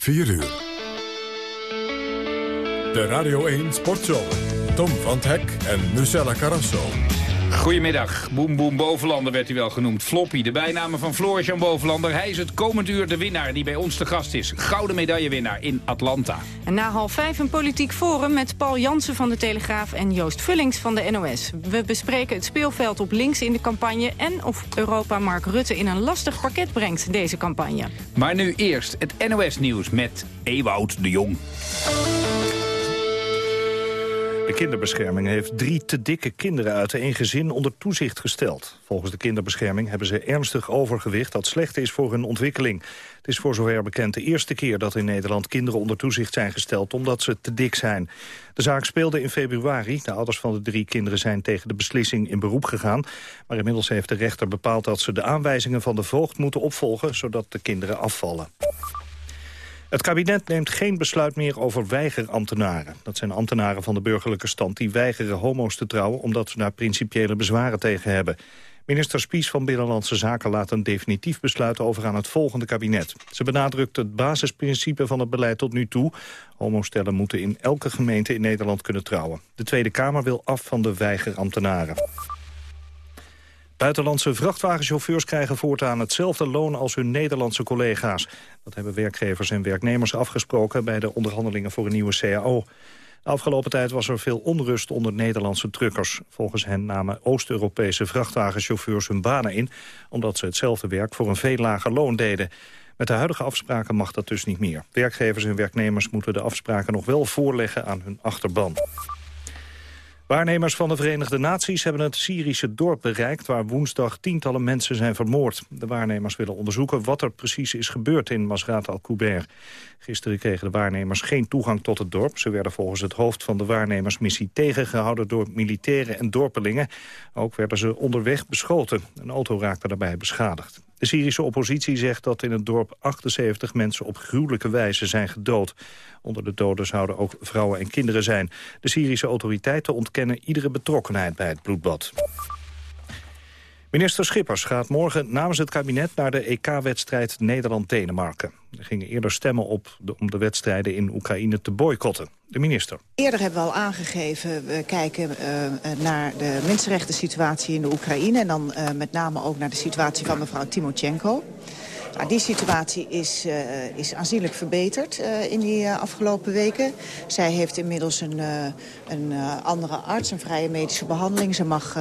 4 uur. De Radio 1 Sportshow. Tom van Hek en Lucella Carrasso. Goedemiddag. Boem Boem Bovenlander werd hij wel genoemd. Floppy, de bijname van Floris-Jan Bovenlander. Hij is het komend uur de winnaar die bij ons te gast is. Gouden medaillewinnaar in Atlanta. En na half vijf een politiek forum met Paul Jansen van de Telegraaf... en Joost Vullings van de NOS. We bespreken het speelveld op links in de campagne... en of Europa Mark Rutte in een lastig pakket brengt, deze campagne. Maar nu eerst het NOS-nieuws met Ewout de Jong. De kinderbescherming heeft drie te dikke kinderen uit één gezin onder toezicht gesteld. Volgens de kinderbescherming hebben ze ernstig overgewicht dat slecht is voor hun ontwikkeling. Het is voor zover bekend de eerste keer dat in Nederland kinderen onder toezicht zijn gesteld omdat ze te dik zijn. De zaak speelde in februari. De ouders van de drie kinderen zijn tegen de beslissing in beroep gegaan. Maar inmiddels heeft de rechter bepaald dat ze de aanwijzingen van de voogd moeten opvolgen zodat de kinderen afvallen. Het kabinet neemt geen besluit meer over weigerambtenaren. Dat zijn ambtenaren van de burgerlijke stand die weigeren homo's te trouwen... omdat ze daar principiële bezwaren tegen hebben. Minister Spies van Binnenlandse Zaken laat een definitief besluit over aan het volgende kabinet. Ze benadrukt het basisprincipe van het beleid tot nu toe. Homostellen moeten in elke gemeente in Nederland kunnen trouwen. De Tweede Kamer wil af van de weigerambtenaren. Buitenlandse vrachtwagenchauffeurs krijgen voortaan hetzelfde loon als hun Nederlandse collega's. Dat hebben werkgevers en werknemers afgesproken bij de onderhandelingen voor een nieuwe CAO. De afgelopen tijd was er veel onrust onder Nederlandse truckers. Volgens hen namen Oost-Europese vrachtwagenchauffeurs hun banen in... omdat ze hetzelfde werk voor een veel lager loon deden. Met de huidige afspraken mag dat dus niet meer. Werkgevers en werknemers moeten de afspraken nog wel voorleggen aan hun achterban. Waarnemers van de Verenigde Naties hebben het Syrische dorp bereikt... waar woensdag tientallen mensen zijn vermoord. De waarnemers willen onderzoeken wat er precies is gebeurd in Masrat al-Kuber. Gisteren kregen de waarnemers geen toegang tot het dorp. Ze werden volgens het hoofd van de waarnemersmissie tegengehouden... door militairen en dorpelingen. Ook werden ze onderweg beschoten. Een auto raakte daarbij beschadigd. De Syrische oppositie zegt dat in het dorp 78 mensen op gruwelijke wijze zijn gedood. Onder de doden zouden ook vrouwen en kinderen zijn. De Syrische autoriteiten ontkennen iedere betrokkenheid bij het bloedbad. Minister Schippers gaat morgen namens het kabinet naar de EK-wedstrijd Nederland-Denemarken. Er gingen eerder stemmen op om de wedstrijden in Oekraïne te boycotten. De minister. Eerder hebben we al aangegeven, we kijken uh, naar de mensenrechten situatie in de Oekraïne... en dan uh, met name ook naar de situatie van mevrouw Timochenko. Nou, die situatie is, uh, is aanzienlijk verbeterd uh, in die uh, afgelopen weken. Zij heeft inmiddels een, een andere arts, een vrije medische behandeling. Ze mag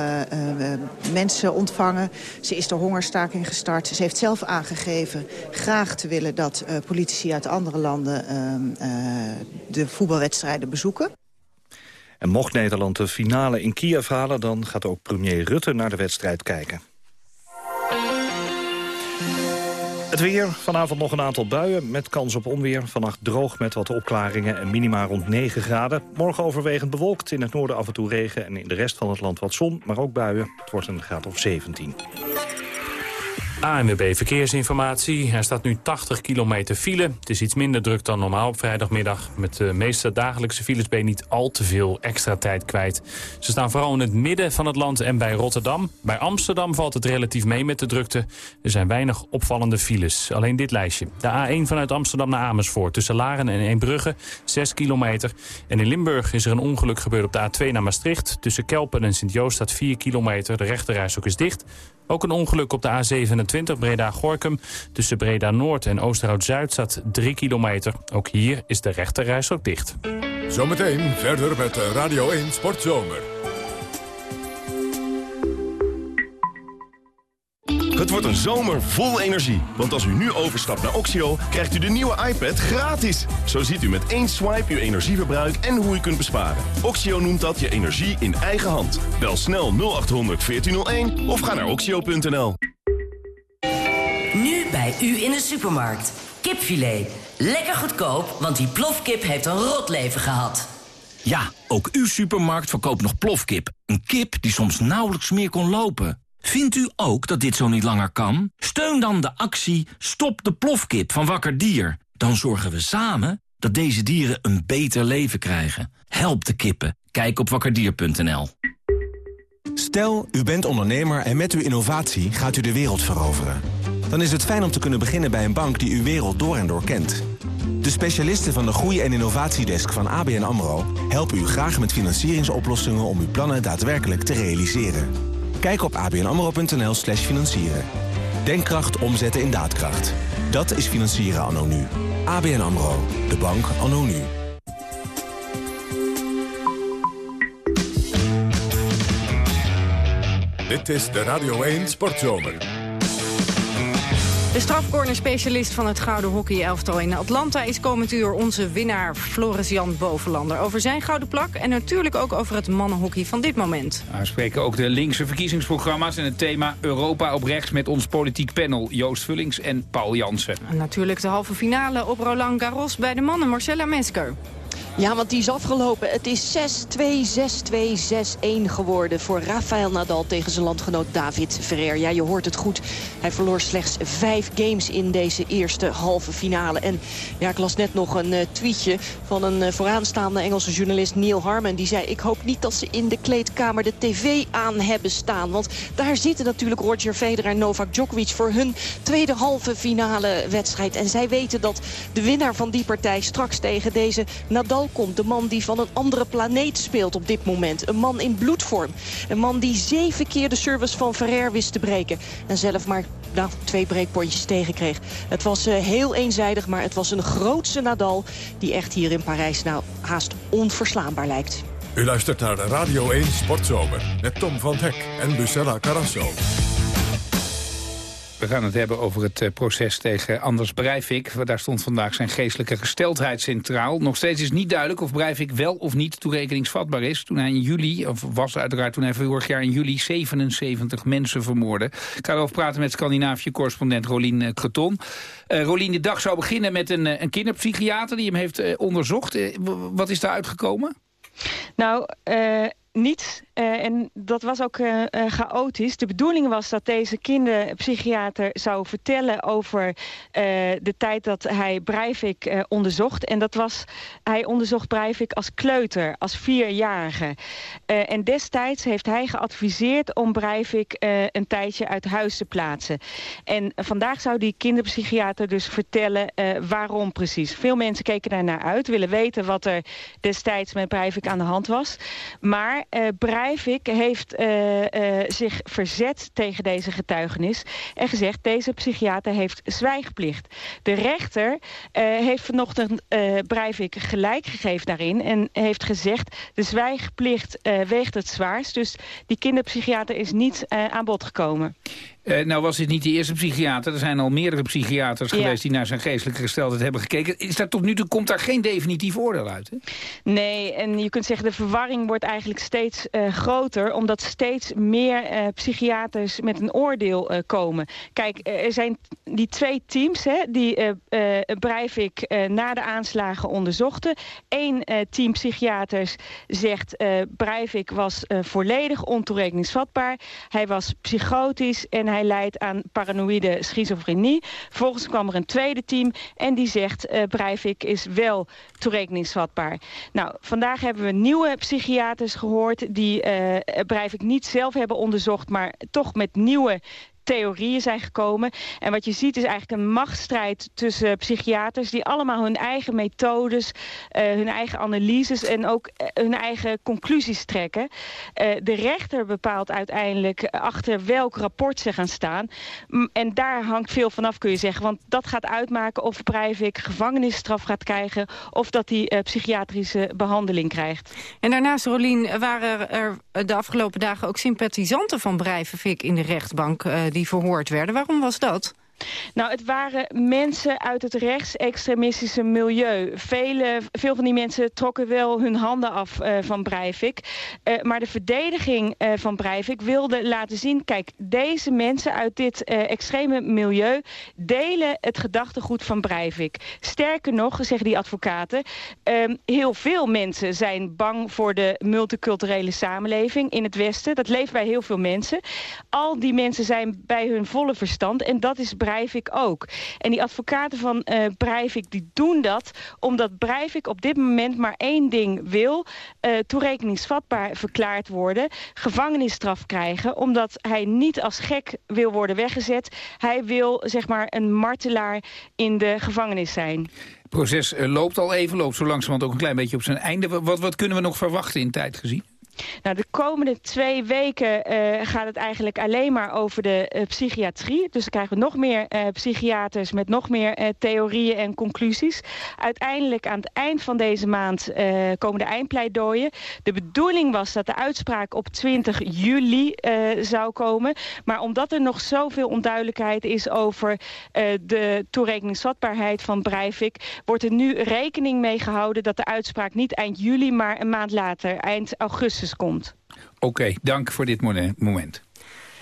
mensen ontvangen. Ze is de hongerstaking gestart. Ze heeft zelf aangegeven graag te willen dat politici uit andere landen de voetbalwedstrijden bezoeken. En mocht Nederland de finale in Kiev halen... dan gaat ook premier Rutte naar de wedstrijd kijken. Het weer, vanavond nog een aantal buien met kans op onweer. Vannacht droog met wat opklaringen en minima rond 9 graden. Morgen overwegend bewolkt, in het noorden af en toe regen... en in de rest van het land wat zon, maar ook buien. Het wordt een graad of 17. ANWB Verkeersinformatie. Er staat nu 80 kilometer file. Het is iets minder druk dan normaal op vrijdagmiddag. Met de meeste dagelijkse files ben je niet al te veel extra tijd kwijt. Ze staan vooral in het midden van het land en bij Rotterdam. Bij Amsterdam valt het relatief mee met de drukte. Er zijn weinig opvallende files. Alleen dit lijstje. De A1 vanuit Amsterdam naar Amersfoort. Tussen Laren en Eembrugge, 6 kilometer. En in Limburg is er een ongeluk gebeurd op de A2 naar Maastricht. Tussen Kelpen en Sint-Joost staat 4 kilometer. De rechterreis ook is dicht. Ook een ongeluk op de A27 Breda-Gorkum. Tussen Breda-Noord en Oosterhout-Zuid staat 3 kilometer. Ook hier is de rechterreis ook dicht. Zometeen verder met Radio 1 Sportzomer. Het wordt een zomer vol energie. Want als u nu overstapt naar Oxio, krijgt u de nieuwe iPad gratis. Zo ziet u met één swipe uw energieverbruik en hoe u kunt besparen. Oxio noemt dat je energie in eigen hand. Bel snel 0800 1401 of ga naar oxio.nl. Nu bij u in de supermarkt. Kipfilet. Lekker goedkoop, want die plofkip heeft een rot leven gehad. Ja, ook uw supermarkt verkoopt nog plofkip. Een kip die soms nauwelijks meer kon lopen. Vindt u ook dat dit zo niet langer kan? Steun dan de actie Stop de plofkip van Wakker Dier. Dan zorgen we samen dat deze dieren een beter leven krijgen. Help de kippen. Kijk op wakkerdier.nl. Stel, u bent ondernemer en met uw innovatie gaat u de wereld veroveren. Dan is het fijn om te kunnen beginnen bij een bank die uw wereld door en door kent. De specialisten van de Groei- en Innovatiedesk van ABN AMRO... helpen u graag met financieringsoplossingen om uw plannen daadwerkelijk te realiseren. Kijk op abnamro.nl slash financieren. Denkkracht omzetten in daadkracht. Dat is financieren anno nu. ABN AMRO. De bank anno nu. Dit is de Radio 1 Sportzomer. De strafcorner-specialist van het Gouden Hockey-elftal in Atlanta... is komend uur onze winnaar Floris-Jan Bovenlander. Over zijn gouden plak en natuurlijk ook over het mannenhockey van dit moment. We spreken ook de linkse verkiezingsprogramma's... en het thema Europa op rechts met ons politiek panel... Joost Vullings en Paul Jansen. En natuurlijk de halve finale op Roland Garros bij de mannen Marcella Mesker. Ja, want die is afgelopen. Het is 6-2, 6-2, 6-1 geworden voor Rafael Nadal tegen zijn landgenoot David Ferrer. Ja, je hoort het goed. Hij verloor slechts vijf games in deze eerste halve finale. En ja, ik las net nog een uh, tweetje van een uh, vooraanstaande Engelse journalist Neil Harmon. Die zei, ik hoop niet dat ze in de kleedkamer de tv aan hebben staan. Want daar zitten natuurlijk Roger Federer en Novak Djokovic voor hun tweede halve finale wedstrijd. En zij weten dat de winnaar van die partij straks tegen deze Nadal komt. De man die van een andere planeet speelt op dit moment. Een man in bloedvorm. Een man die zeven keer de service van Ferrer wist te breken. En zelf maar nou, twee breekpontjes tegenkreeg. Het was uh, heel eenzijdig, maar het was een grootse Nadal... die echt hier in Parijs nou haast onverslaanbaar lijkt. U luistert naar de Radio 1 Sportzomer met Tom van Hek en Lucella Carrasso. We gaan het hebben over het eh, proces tegen Anders Breivik. Daar stond vandaag zijn geestelijke gesteldheid centraal. Nog steeds is niet duidelijk of Breivik wel of niet toerekeningsvatbaar is. Toen hij in juli, of was uiteraard toen hij vorig jaar in juli 77 mensen vermoordde. Ik ga erover praten met Scandinavië-correspondent Rolien eh, Kreton. Uh, Rolien, de dag zou beginnen met een, een kinderpsychiater die hem heeft uh, onderzocht. Uh, wat is daar uitgekomen? Nou, niet. Uh, en dat was ook uh, uh, chaotisch. De bedoeling was dat deze kinderpsychiater zou vertellen over de tijd dat hij Breivik onderzocht. En dat was, hij onderzocht Breivik als kleuter, als vierjarige. en destijds heeft hij geadviseerd om Breivik een tijdje uit huis te plaatsen. En vandaag zou die kinderpsychiater dus vertellen waarom precies. Veel mensen keken daar naar uit, willen weten wat er destijds met Breivik aan de hand was. Maar uh, Breivik heeft uh, uh, zich verzet tegen deze getuigenis... en gezegd, deze psychiater heeft zwijgplicht. De rechter heeft vanochtend Breivik gelijk gegeven daarin... en heeft gezegd, de zwijgplicht weegt het zwaarst. Dus die kinderpsychiater is niet aan bod gekomen. Uh, nou was dit niet de eerste psychiater. Er zijn al meerdere psychiaters ja. geweest die naar zijn geestelijke gesteldheid hebben gekeken. Is daar tot nu toe komt daar geen definitief oordeel uit? Hè? Nee, en je kunt zeggen de verwarring wordt eigenlijk steeds uh, groter... omdat steeds meer uh, psychiaters met een oordeel komen. Kijk, er zijn die twee teams hè, die Breivik na de aanslagen onderzochten. Eén team psychiaters zegt Breivik was volledig ontoerekeningsvatbaar. Hij was psychotisch en hij leidt aan paranoïde schizofrenie. Vervolgens kwam er een tweede team en die zegt uh, Breivik is wel toerekeningsvatbaar. Nou, vandaag hebben we nieuwe psychiaters gehoord die uh, Breivik niet zelf hebben onderzocht, maar toch met nieuwe theorieën zijn gekomen. En wat je ziet is eigenlijk een machtsstrijd tussen psychiaters... die allemaal hun eigen methodes, uh, hun eigen analyses... en ook uh, hun eigen conclusies trekken. Uh, de rechter bepaalt uiteindelijk achter welk rapport ze gaan staan. En daar hangt veel vanaf, kun je zeggen. Want dat gaat uitmaken of Breivik gevangenisstraf gaat krijgen... of dat hij psychiatrische behandeling krijgt. En daarnaast, Rolien, waren er de afgelopen dagen ook sympathisanten van Breivik in de rechtbank... die verhoord werden. Waarom was dat? Nou, het waren mensen uit het rechtsextremistische milieu. Veel van die mensen trokken wel hun handen af uh, van Breivik. Uh, maar de verdediging uh, van Breivik wilde laten zien... kijk, deze mensen uit dit extreme milieu delen het gedachtegoed van Breivik. Sterker nog, zeggen die advocaten... Ehm, heel veel mensen zijn bang voor de multiculturele samenleving in het Westen. Dat leeft bij heel veel mensen. Al die mensen zijn bij hun volle verstand en dat is Breivik Breivik ook. En die advocaten van uh, Breivik die doen dat omdat Breivik op dit moment maar één ding wil. Uh, toerekeningsvatbaar verklaard worden. Gevangenisstraf krijgen. Omdat hij niet als gek wil worden weggezet. Hij wil zeg maar een martelaar in de gevangenis zijn. proces loopt al even, loopt zo langzamerhand ook een klein beetje op zijn einde. Wat, wat kunnen we nog verwachten in tijd gezien? Nou, de komende twee weken uh, gaat het eigenlijk alleen maar over de uh, psychiatrie. Dus dan krijgen we nog meer uh, psychiaters met nog meer theorieën en conclusies. Uiteindelijk aan het eind van deze maand komen de eindpleidooien. De bedoeling was dat de uitspraak op 20 juli zou komen. Maar omdat er nog zoveel onduidelijkheid is over de toerekeningsvatbaarheid van Breivik... wordt er nu rekening mee gehouden dat de uitspraak niet eind juli... maar een maand later, eind augustus komt. Oké, dank voor dit moment.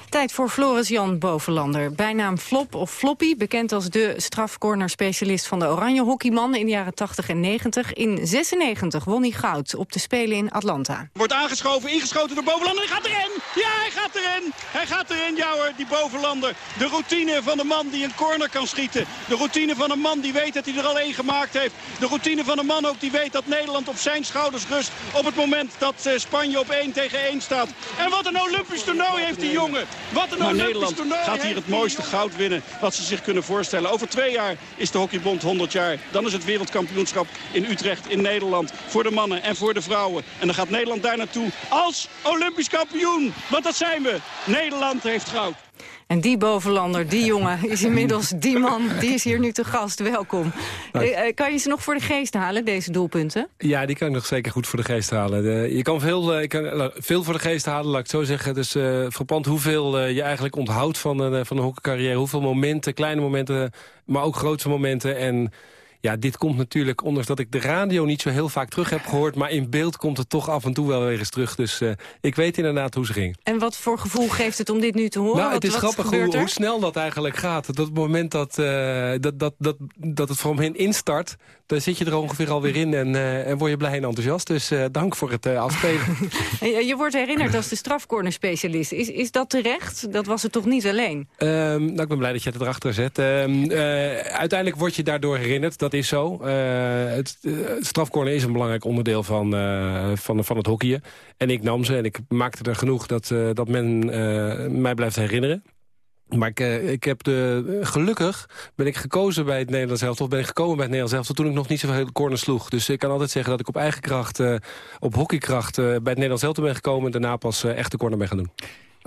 Tijd voor Floris Jan Bovenlander. Bijnaam Flop of Floppy, bekend als de strafcorner-specialist van de Oranje Hockeyman in de jaren 80 en 90. In 96 won hij goud op de Spelen in Atlanta. Wordt aangeschoven, ingeschoten door Bovenlander. Hij gaat erin! Ja, hij gaat erin! Hij gaat erin, ja hoor, die Bovenlander. De routine van een man die een corner kan schieten. De routine van een man die weet dat hij er al één gemaakt heeft. De routine van een man ook die weet dat Nederland op zijn schouders rust... op het moment dat eh, Spanje op 1 tegen 1 staat. En wat een Olympisch toernooi heeft die jongen. Wat een maar Nederland gaat hier het mooiste goud winnen wat ze zich kunnen voorstellen. Over twee jaar is de Hockeybond 100 jaar. Dan is het wereldkampioenschap in Utrecht, in Nederland. Voor de mannen en voor de vrouwen. En dan gaat Nederland daar naartoe als Olympisch kampioen. Want dat zijn we. Nederland heeft goud. En die bovenlander, die jongen, is inmiddels die man. Die is hier nu te gast. Welkom. Eh, eh, kan je ze nog voor de geest halen, deze doelpunten? Ja, die kan ik nog zeker goed voor de geest halen. De, je kan veel, uh, kan, veel voor de geest halen, laat ik het zo zeggen. Dus uh, frappant hoeveel je eigenlijk onthoudt van, van een hockeycarrière. Hoeveel momenten, kleine momenten, maar ook grote momenten. En ja, dit komt natuurlijk, ondanks dat ik de radio niet zo heel vaak terug heb gehoord... maar in beeld komt het toch af en toe wel weer eens terug. Dus uh, ik weet inderdaad hoe ze ging. En wat voor gevoel geeft het om dit nu te horen? Nou, het is wat, grappig hoe, hoe, snel dat eigenlijk gaat. Dat het moment dat, uh, dat, dat, dat, dat het voor hem instart... dan zit je er ongeveer alweer in en, uh, en word je blij en enthousiast. Dus dank voor het afspelen. je wordt herinnerd als de strafcorner-specialist. Is, is dat terecht? Dat was het toch niet alleen? Um, nou, ik ben blij dat je het erachter zet. Um, uiteindelijk word je daardoor herinnerd... Dat is zo. Uh, het, strafcorner is een belangrijk onderdeel van, uh, van, van het hockeyen. En ik nam ze en ik maakte er genoeg dat, uh, dat men mij blijft herinneren. Maar ik, ik heb de, gelukkig ben ik gekozen bij het Nederlands elftal. ben ik gekomen bij het Nederlands elftal toen ik nog niet zoveel corner sloeg. Dus ik kan altijd zeggen dat ik op eigen kracht, op hockeykracht... bij het Nederlands elftal ben gekomen en daarna pas echt de corner ben gaan doen.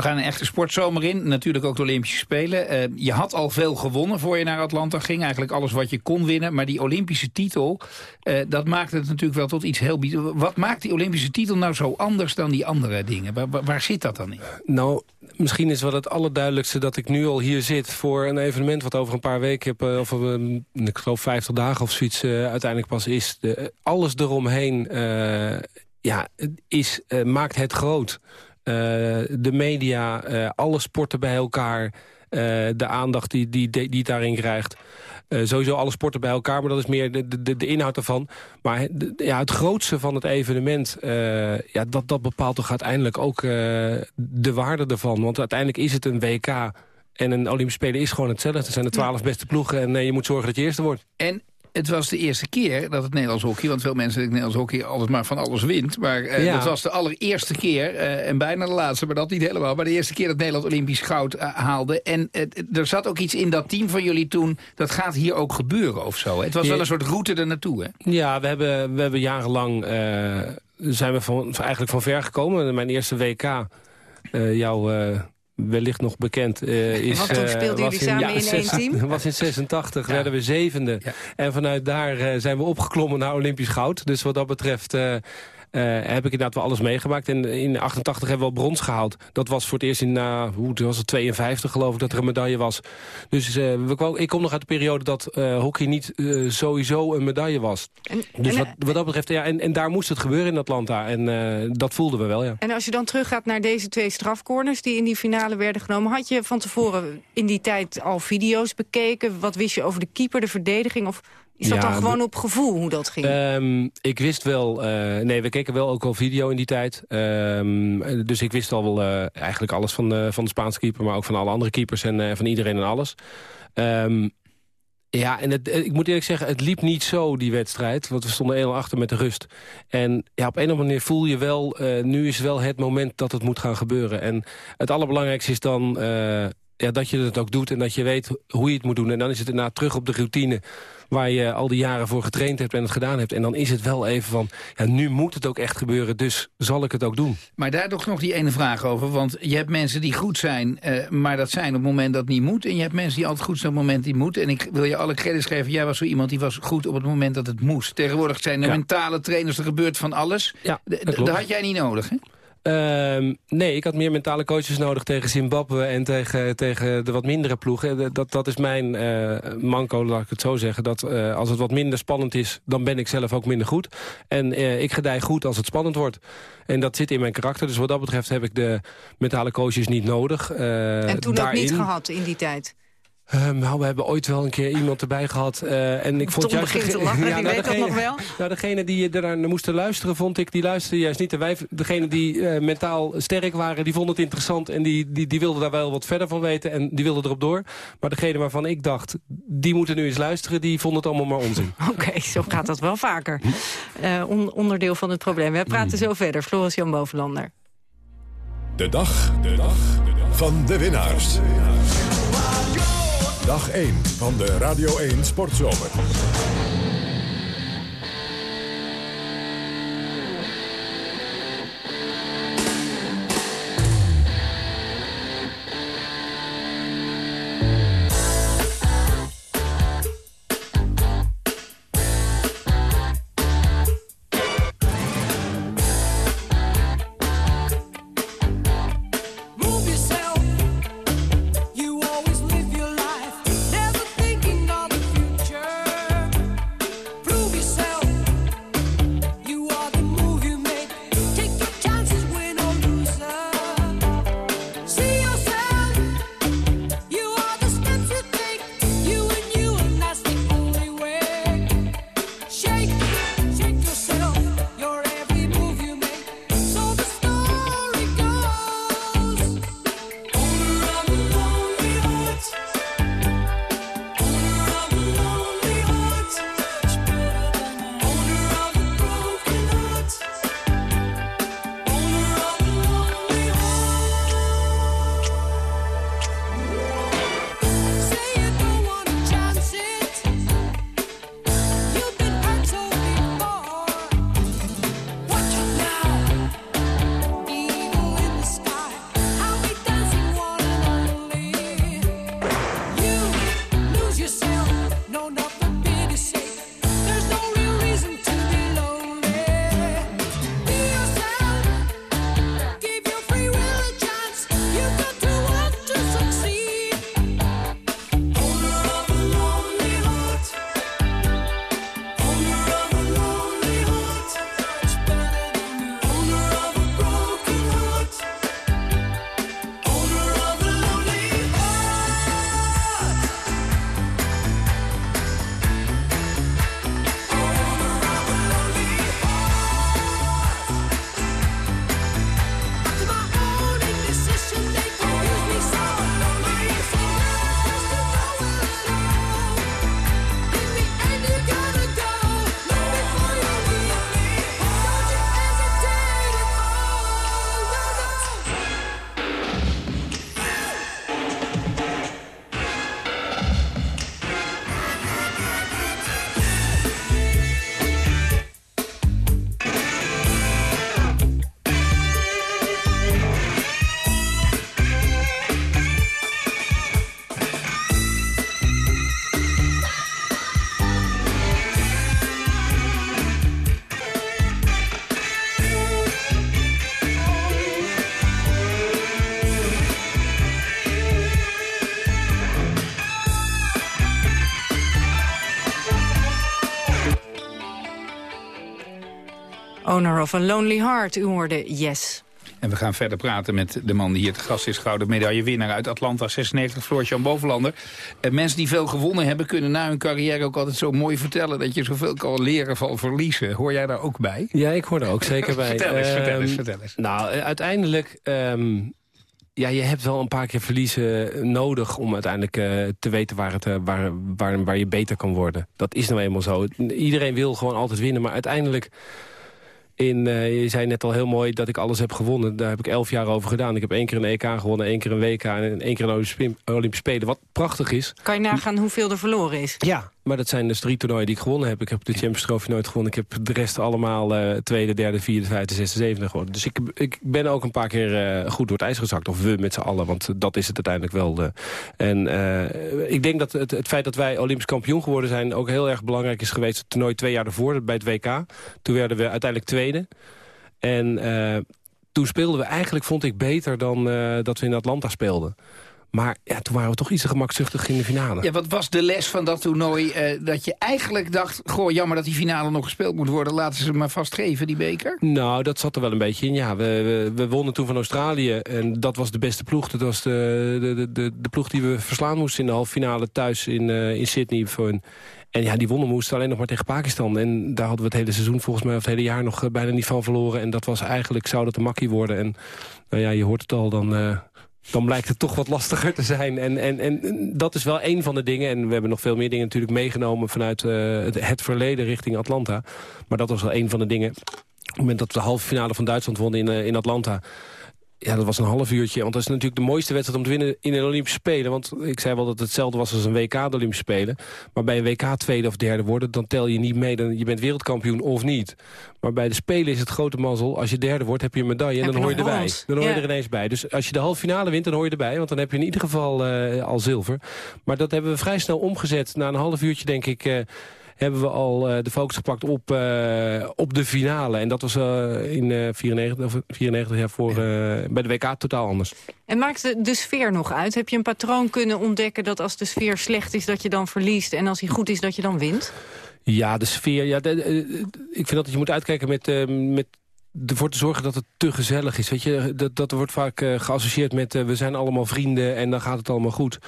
We gaan een echte sportzomer in. Natuurlijk ook de Olympische Spelen. Uh, je had al veel gewonnen voor je naar Atlanta ging. Eigenlijk alles wat je kon winnen. Maar die Olympische titel, uh, dat maakt het natuurlijk wel tot iets heel. Wat maakt die Olympische titel nou zo anders dan die andere dingen? Waar, zit dat dan in? Nou, misschien is wel het allerduidelijkste dat ik nu al hier zit... voor een evenement wat over een paar weken, heb, of ik geloof 50 dagen of zoiets... Uiteindelijk pas is. De, alles eromheen ja, is, maakt het groot. Eh, de media, eh, alle sporten bij elkaar... Eh, de aandacht die, die, die, het daarin krijgt. sowieso alle sporten bij elkaar, maar dat is meer de, de, de inhoud ervan. Maar ja, het grootste van het evenement, ja, dat, dat bepaalt toch uiteindelijk ook de waarde ervan. Want uiteindelijk is het een WK en een Olympische Spelen is gewoon hetzelfde. Het zijn de twaalf beste ploegen en je moet zorgen dat je eerste wordt. En het was de eerste keer dat het Nederlands hockey... want veel mensen denken Nederlands hockey altijd maar van alles wint. Maar uh, het was de allereerste keer, uh, en bijna de laatste, maar dat niet helemaal... maar de eerste keer dat Nederland Olympisch goud uh, haalde. En er zat ook iets in dat team van jullie toen... dat gaat hier ook gebeuren of zo. Het was wel een soort route er naartoe, hè? Ja, we hebben, we hebben jarenlang... zijn we van, eigenlijk van ver gekomen. Mijn eerste WK, jouw wellicht nog bekend uh, is... Want toen speelden jullie samen in één team? was in 86, ja. werden we zevende. Ja. En vanuit daar uh, zijn we opgeklommen naar Olympisch goud. Dus wat dat betreft... Uh, heb ik inderdaad wel alles meegemaakt. En in 88 hebben we wel brons gehaald. Dat was voor het eerst in, uh, hoe was het, 52 geloof ik, dat er een medaille was. Dus uh, we kwam, ik kom nog uit de periode dat hockey niet sowieso een medaille was. En, dus wat, wat, dat betreft, ja, en, en daar moest het gebeuren in Atlanta. En dat voelden we wel, ja. En als je dan teruggaat naar deze twee strafcorners die in die finale werden genomen... had je van tevoren in die tijd al video's bekeken? Wat wist je over de keeper, de verdediging? Of is dat dan gewoon op gevoel hoe dat ging? Um, ik wist wel... Uh, nee, we keken wel ook al video in die tijd. Um, dus ik wist al wel uh, eigenlijk alles van de, van de Spaanse keeper... maar ook van alle andere keepers en van iedereen en alles. Um, ja, en het, ik moet eerlijk zeggen, het liep niet zo, die wedstrijd. Want we stonden 1-0 achter met de rust. En ja, op een of andere manier voel je wel... nu is wel het moment dat het moet gaan gebeuren. En het allerbelangrijkste is dan ja, dat je het ook doet en dat je weet hoe je het moet doen. En dan is het inderdaad terug op de routine waar je al die jaren voor getraind hebt en het gedaan hebt. En dan is het wel even van, ja, nu moet het ook echt gebeuren, dus zal ik het ook doen. Maar daar toch nog die ene vraag over, want je hebt mensen die goed zijn, eh, maar dat zijn op het moment dat het niet moet. En je hebt mensen die altijd goed zijn op het moment die moet. En ik wil je alle credits geven, jij was zo iemand die was goed op het moment dat het moest. Tegenwoordig zijn er mentale trainers, er gebeurt van alles. Ja, dat had jij niet nodig, hè? Ehm, nee, ik had meer mentale coaches nodig tegen Zimbabwe en tegen, tegen de wat mindere ploegen. Dat, dat is mijn uh, manco, laat ik het zo zeggen. Dat uh, als het wat minder spannend is, dan ben ik zelf ook minder goed. En uh, ik gedij goed als het spannend wordt. En dat zit in mijn karakter. Dus wat dat betreft heb ik de mentale coaches niet nodig. en toen daarin... ook niet gehad in die tijd? Uh, nou, we hebben ooit wel een keer iemand erbij gehad. Uh, en ik vond Tom juist begint te lachen, ja, die nou, weet degene, dat nog wel. Nou, degene die er naar moesten luisteren, vond ik, die luisterde juist niet. En wij, degene die uh, mentaal sterk waren, die vonden het interessant. En die, die, die wilden daar wel wat verder van weten. En die wilden erop door. Maar degene waarvan ik dacht, die moeten nu eens luisteren, die vonden het allemaal maar onzin. Oké, zo gaat dat wel vaker. Uh, on, onderdeel van het probleem. We praten zo verder. Floris Jan Bovenlander. De dag, de dag, de dag van de winnaars. Dag 1 van de Radio 1 Sportzomer. Owner of a Lonely Heart, u hoorde Yes. En we gaan verder praten met de man die hier te gast is. Gouden medaillewinnaar uit Atlanta 96, Floor-Jan Bovenlander. En mensen die veel gewonnen hebben kunnen na hun carrière ook altijd zo mooi vertellen... dat je zoveel kan leren van verliezen. Hoor jij daar ook bij? Ja, ik hoor er ook zeker bij. vertel, eens, vertel eens, vertel eens. Nou, eh, uiteindelijk... Ehm, ja, je hebt wel een paar keer verliezen nodig om uiteindelijk uh, te weten waar, het, uh, waar, waar, waar je beter kan worden. Dat is nou eenmaal zo. Iedereen wil gewoon altijd winnen, maar uiteindelijk In, je zei net al heel mooi dat ik alles heb gewonnen. Daar heb ik elf jaar over gedaan. Ik heb één keer een EK gewonnen, één keer een WK en één keer een Olympische Spelen. Wat prachtig is. Kan je nagaan hoeveel er verloren is? Ja, maar dat zijn dus drie toernooien die ik gewonnen heb. Ik heb de Champions Trophy nooit gewonnen. Ik heb de rest allemaal uh, tweede, derde, vierde, vijfde, zesde, zevende gewonnen. Dus ik, ik ben ook een paar keer uh, goed door het ijs gezakt. Of we met z'n allen, want dat is het uiteindelijk wel. En ik denk dat het, het feit dat wij Olympisch kampioen geworden zijn... ook heel erg belangrijk is geweest. Het toernooi twee jaar ervoor, bij het WK. Toen werden we uiteindelijk tweede. En toen speelden we eigenlijk, vond ik, beter dan dat we in Atlanta speelden. Maar ja, toen waren we toch iets te gemakzuchtig in de finale. Ja, wat was de les van dat toernooi? Uh, dat je eigenlijk dacht, goh, jammer dat die finale nog gespeeld moet worden. Laten ze maar vastgeven, die beker. Nou, dat zat er wel een beetje in. Ja, we, we, we wonnen toen van Australië. En dat was de beste ploeg. Dat was de, de, de, de ploeg die we verslaan moesten in de halve finale thuis in, uh, in Sydney. Voor en ja, die wonnen moesten alleen nog maar tegen Pakistan. En daar hadden we het hele seizoen volgens mij, of het hele jaar nog uh, bijna niet van verloren. En dat was eigenlijk, zou dat een makkie worden. En nou ja, je hoort het al, dan dan blijkt het toch wat lastiger te zijn. En, en, en dat is wel een van de dingen. En we hebben nog veel meer dingen natuurlijk meegenomen... vanuit uh, het, verleden richting Atlanta. Maar dat was wel een van de dingen... op het moment dat we de halve finale van Duitsland wonnen in, uh, in Atlanta... Ja, dat was een half uurtje. Want dat is natuurlijk de mooiste wedstrijd om te winnen in een Olympische Spelen. Want ik zei wel dat het hetzelfde was als een WK, de Olympische Spelen. Maar bij een WK tweede of derde worden, dan tel je niet mee. Dan, je bent wereldkampioen of niet. Maar bij de Spelen is het grote mazzel. Als je derde wordt, heb je een medaille en dan hoor je erbij. Dan hoor je er ineens bij. Dus als je de halve finale wint, dan hoor je erbij. Want dan heb je in ieder geval uh, al zilver. Maar dat hebben we vrij snel omgezet. Na een half uurtje denk ik... Uh, hebben we al uh, de focus gepakt op, uh, op de finale. En dat was uh, in 94, of 94 jaar voor, bij de WK totaal anders. En maakt de, de, sfeer nog uit? Heb je een patroon kunnen ontdekken dat als de sfeer slecht is... dat je dan verliest en als hij goed is dat je dan wint? Ja, de sfeer. Ja, de, ik vind dat je moet uitkijken met, met ervoor te zorgen dat het te gezellig is. Weet je, dat, dat wordt vaak uh, geassocieerd met uh, we zijn allemaal vrienden en dan gaat het allemaal goed.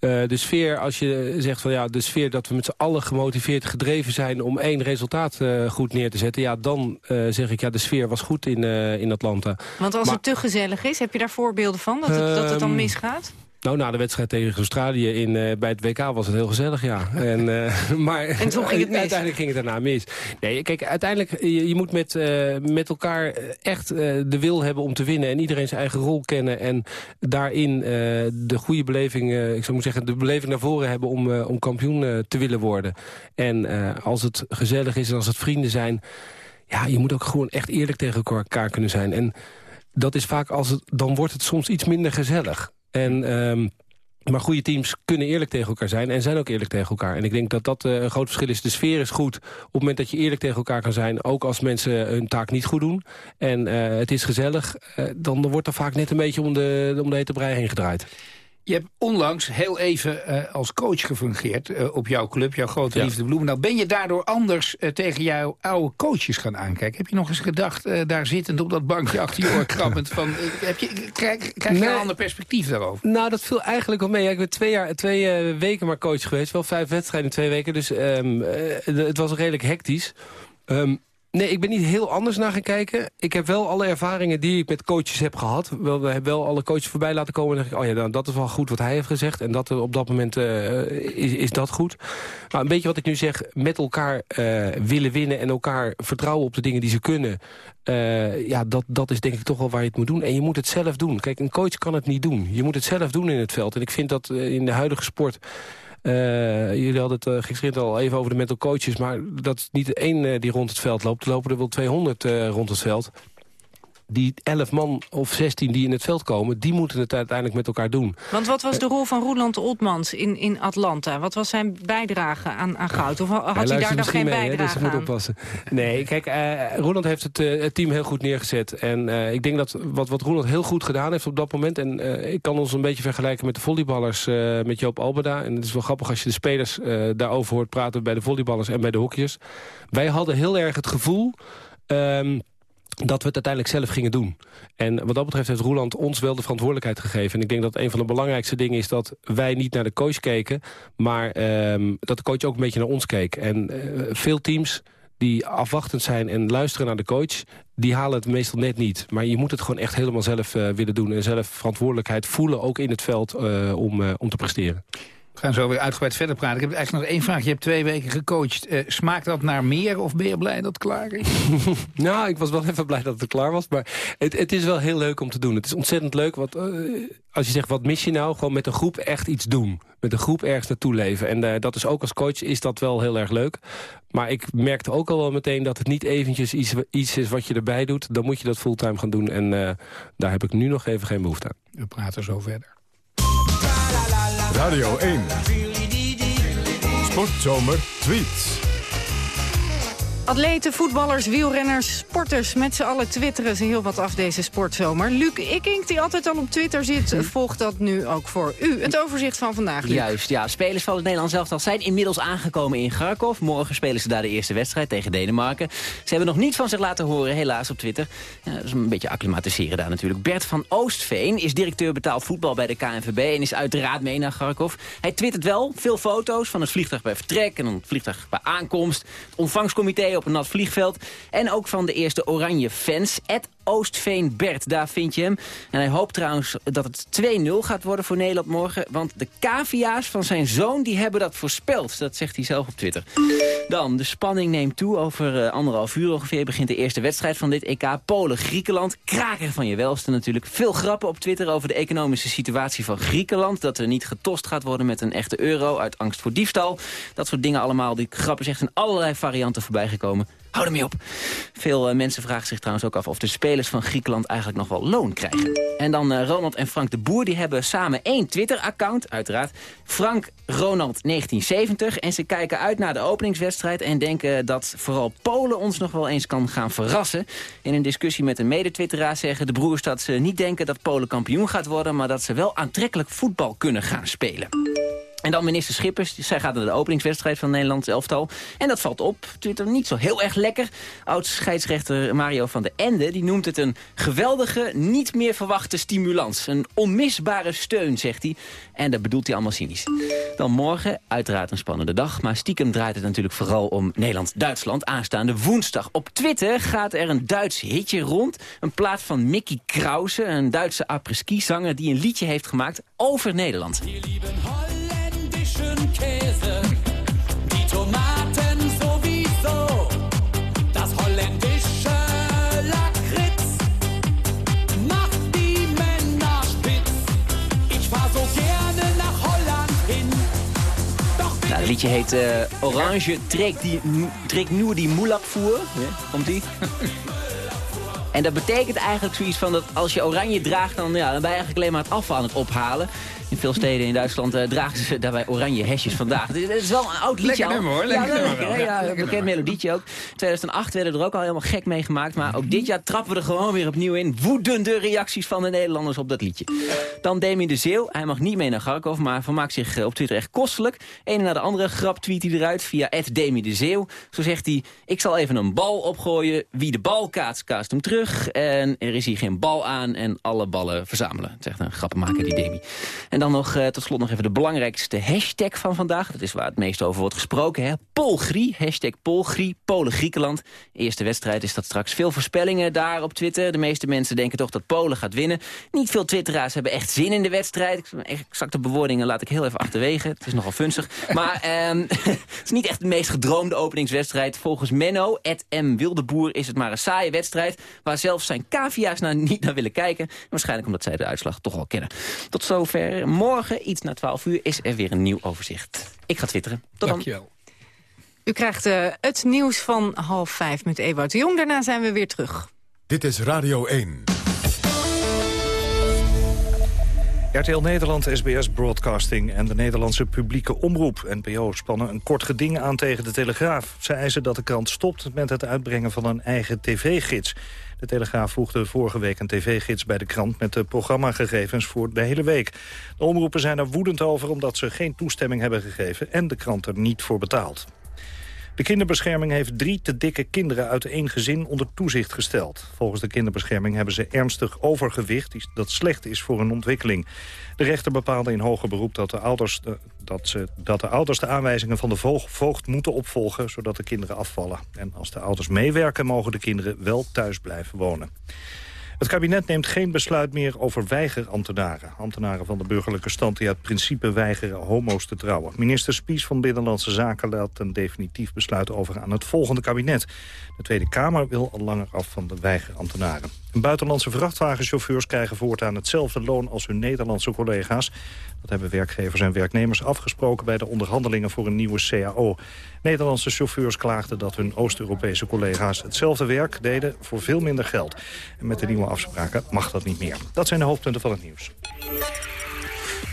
Uh, de sfeer, als je zegt van ja, de sfeer dat we met z'n allen gemotiveerd gedreven zijn om één resultaat goed neer te zetten. Ja, dan zeg ik ja, de sfeer was goed in, in Atlanta. Want als het te gezellig is, heb je daar voorbeelden van dat het, dat het dan ehm, misgaat? Nou, na de wedstrijd tegen Australië in, uh, bij het WK was het heel gezellig, ja. En, uh, maar en toen ging het mis? uiteindelijk ging het daarna mis. Nee, kijk, uiteindelijk, je, je moet met, uh, met elkaar echt de wil hebben om te winnen... en iedereen zijn eigen rol kennen en daarin de goede beleving... ik zou moeten zeggen, de beleving naar voren hebben om, om kampioen te willen worden. En als het gezellig is en als het vrienden zijn... ja, je moet ook gewoon echt eerlijk tegen elkaar kunnen zijn. En dat is vaak, als het, dan wordt het soms iets minder gezellig. En... Um, maar goede teams kunnen eerlijk tegen elkaar zijn en zijn ook eerlijk tegen elkaar. En ik denk dat dat uh, een groot verschil is. De sfeer is goed op het moment dat je eerlijk tegen elkaar kan zijn... ook als mensen hun taak niet goed doen. En uh, het is gezellig, uh, dan wordt er vaak net een beetje om de, om de hete brei heen gedraaid. Je hebt onlangs heel even uh, als coach gefungeerd uh, op jouw club, jouw grote ja. liefde Bloemen. Nou, ben je daardoor anders uh, tegen jouw oude coaches gaan aankijken? Heb je nog eens gedacht, daar zittend op dat bankje achter je oor krabbend, van, heb je, krijg, krijg je nee. een ander perspectief daarover? Nou, dat viel eigenlijk wel mee. Ja, ik ben twee, jaar, twee weken maar coach geweest, wel vijf wedstrijden in twee weken. Dus um, het was redelijk hectisch. Um, Nee, ik ben niet heel anders naar gaan kijken. Ik heb wel alle ervaringen die ik met coaches heb gehad. We hebben wel alle coaches voorbij laten komen. En denk ik, oh ja, dat is wel goed wat hij heeft gezegd. En dat, op dat moment uh, is, is dat goed. Maar een beetje wat ik nu zeg, met elkaar willen winnen... en elkaar vertrouwen op de dingen die ze kunnen... Ja, dat, dat is denk ik toch wel waar je het moet doen. En je moet het zelf doen. Kijk, een coach kan het niet doen. Je moet het zelf doen in het veld. En ik vind dat in de huidige sport uh, jullie hadden het uh, gisteren al even over de mental coaches... maar dat is niet één uh, die rond het veld loopt. Er lopen er wel 200 rond het veld die 11 man of 16 die in het veld komen... die moeten het uiteindelijk met elkaar doen. Want wat was de rol van Roeland Oltmans in, in Atlanta? Wat was zijn bijdrage aan, aan goud? Of had hij, hij daar nog geen mee, bijdrage hè, dus moet oppassen. Nee, kijk, uh, Roeland heeft het, uh, het, team heel goed neergezet. En uh, ik denk dat wat, wat Roeland heel goed gedaan heeft op dat moment... en ik kan ons een beetje vergelijken met de volleyballers met Joop Albeda. En het is wel grappig als je de spelers daarover hoort praten... bij de volleyballers en bij de hockeyers. Wij hadden heel erg het gevoel... Um, dat we het uiteindelijk zelf gingen doen. En wat dat betreft heeft Roeland ons wel de verantwoordelijkheid gegeven. En ik denk dat een van de belangrijkste dingen is dat wij niet naar de coach keken... maar um, dat de coach ook een beetje naar ons keek. En uh, veel teams die afwachtend zijn en luisteren naar de coach... die halen het meestal net niet. Maar je moet het gewoon echt helemaal zelf uh, willen doen... en zelf verantwoordelijkheid voelen, ook in het veld, uh, om, om te presteren. We gaan zo weer uitgebreid verder praten. Ik heb eigenlijk nog één vraag. Je hebt twee weken gecoacht. Uh, smaakt dat naar meer of ben je blij dat het klaar is? nou, ik was wel even blij dat het klaar was. Maar het, het is wel heel leuk om te doen. Het is ontzettend leuk. Wat, uh, als je zegt, wat mis je nou? Gewoon met een groep echt iets doen. Met een groep ergens naartoe leven. En uh, dat is ook als coach is dat wel heel erg leuk. Maar ik merkte ook al wel meteen dat het niet eventjes iets, iets is wat je erbij doet. Dan moet je dat fulltime gaan doen. En daar heb ik nu nog even geen behoefte aan. We praten zo verder. Radio 1. Sportzomer tweets. Atleten, voetballers, wielrenners, sporters. Met z'n allen twitteren ze heel wat af deze sportzomer. Luc Ikink, die altijd al op Twitter zit, hm. volgt dat nu ook voor u. Het overzicht van vandaag, Luc. Juist, ja. Spelers van het Nederlands elftal zijn inmiddels aangekomen in Garkov. Morgen spelen ze daar de eerste wedstrijd tegen Denemarken. Ze hebben nog niet van zich laten horen, helaas, op Twitter. Ja, dat is een beetje acclimatiseren daar natuurlijk. Bert van Oostveen is directeur betaald voetbal bij de KNVB... en is uiteraard mee naar Garkov. Hij twittert wel veel foto's van het vliegtuig bij vertrek... en het vliegtuig bij aankomst. Het ontvangstcomité op een nat vliegveld. En ook van de eerste oranje fans. Ed Oostveen Bert, daar vind je hem. En hij hoopt trouwens dat het 2-0 gaat worden voor Nederland morgen. Want de cavia's van zijn zoon die hebben dat voorspeld. Dat zegt hij zelf op Twitter. Dan, de spanning neemt toe. Over uh, anderhalf uur ongeveer begint de eerste wedstrijd van dit EK. Polen-Griekenland. Kraker van je welste natuurlijk. Veel grappen op Twitter over de economische situatie van Griekenland. Dat er niet getost gaat worden met een echte euro uit angst voor diefstal. Dat soort dingen allemaal. Die grappen is echt in allerlei varianten voorbij gekomen. Hou ermee op. Veel uh, mensen vragen zich trouwens ook af of de spelers van Griekenland eigenlijk nog wel loon krijgen. En dan uh, Ronald en Frank de Boer, die hebben samen één Twitter-account, uiteraard. Frank Ronald 1970. En ze kijken uit naar de openingswedstrijd en denken dat vooral Polen ons nog wel eens kan gaan verrassen. In een discussie met een mede-twitteraar zeggen de broers dat ze niet denken dat Polen kampioen gaat worden, maar dat ze wel aantrekkelijk voetbal kunnen gaan spelen. En dan minister Schippers, zij gaat naar de openingswedstrijd van Nederland elftal. En dat valt op, Twitter niet zo heel erg lekker. Oud-scheidsrechter Mario van der Ende die noemt het een geweldige, niet meer verwachte stimulans. Een onmisbare steun, zegt hij. En dat bedoelt hij allemaal cynisch. Dan morgen, uiteraard een spannende dag. Maar stiekem draait het natuurlijk vooral om Nederland-Duitsland. Aanstaande woensdag. Op Twitter gaat er een Duits hitje rond. Een plaat van Mickey Krause, een Duitse apres-ski-zanger... die een liedje heeft gemaakt over Nederland. Het liedje heet uh, Orange Trek, nur die Moulakvoer. Ja, komt die? En dat betekent eigenlijk zoiets van dat als je oranje draagt, dan, ja, dan ben je eigenlijk alleen maar het afval aan het ophalen. In veel steden in Duitsland uh, dragen ze daarbij oranje hesjes vandaag. Het is wel een oud liedje. Lekker nummer hoor. Lekker ja, nummer. Ja, een bekend melodietje ook. 2008 werden er ook al helemaal gek mee gemaakt. Maar ook dit jaar trappen we er gewoon weer opnieuw in. Woedende reacties van de Nederlanders op dat liedje. Dan Demi de Zeeuw. Hij mag niet mee naar Garkov, maar vermaakt zich eh, op Twitter echt kostelijk. Een na de andere grap tweet hij eruit via Demi de Zeeuw. Zo zegt hij, ik zal even een bal opgooien. Wie de bal kaatst, kaast hem terug. En er is hier geen bal aan en alle ballen verzamelen. Zegt een grappenmaker die Demi. En dan nog uh, tot slot nog even de belangrijkste hashtag van vandaag. Dat is waar het meest over wordt gesproken. Hè? Polgrie, hashtag Polgrie, Polen-Griekenland. Eerste wedstrijd is dat straks. Veel voorspellingen daar op Twitter. De meeste mensen denken toch dat Polen gaat winnen. Niet veel twitteraars hebben echt zin in de wedstrijd. Exacte bewoordingen laat ik heel even achterwege. Het is nogal funstig. Maar um, het is niet echt de meest gedroomde openingswedstrijd. Volgens Menno, Ed M. Wildeboer, is het maar een saaie wedstrijd... waar zelfs zijn cavia's naar, niet naar willen kijken. Waarschijnlijk omdat zij de uitslag toch al kennen. Tot zover. Morgen, iets na 12 uur, is er weer een nieuw overzicht. Ik ga twitteren. Tot Dankjewel. U krijgt uh, het nieuws van half vijf met Ewout de Jong. Daarna zijn we weer terug. Dit is Radio 1. RTL Nederland, SBS Broadcasting en de Nederlandse publieke omroep NPO spannen een kort geding aan tegen de Telegraaf. Ze eisen dat de krant stopt met het uitbrengen van een eigen tv-gids. De Telegraaf voegde vorige week een tv-gids bij de krant... met de programmagegevens voor de hele week. De omroepen zijn er woedend over omdat ze geen toestemming hebben gegeven... en de krant er niet voor betaalt. De kinderbescherming heeft drie te dikke kinderen uit één gezin onder toezicht gesteld. Volgens de kinderbescherming hebben ze ernstig overgewicht dat slecht is voor hun ontwikkeling. De rechter bepaalde in hoger beroep dat de ouders de, dat ze, dat de, ouders de aanwijzingen van de voogd moeten opvolgen... zodat de kinderen afvallen. En als de ouders meewerken mogen de kinderen wel thuis blijven wonen. Het kabinet neemt geen besluit meer over weigerambtenaren. Ambtenaren van de burgerlijke stand die het principe weigeren homo's te trouwen. Minister Spies van Binnenlandse Zaken laat een definitief besluit over aan het volgende kabinet. De Tweede Kamer wil al langer af van de weigerambtenaren. Buitenlandse vrachtwagenchauffeurs krijgen voortaan hetzelfde loon als hun Nederlandse collega's. Dat hebben werkgevers en werknemers afgesproken bij de onderhandelingen voor een nieuwe CAO. Nederlandse chauffeurs klaagden dat hun Oost-Europese collega's hetzelfde werk deden voor veel minder geld. En met de nieuwe afspraken mag dat niet meer. Dat zijn de hoofdpunten van het nieuws.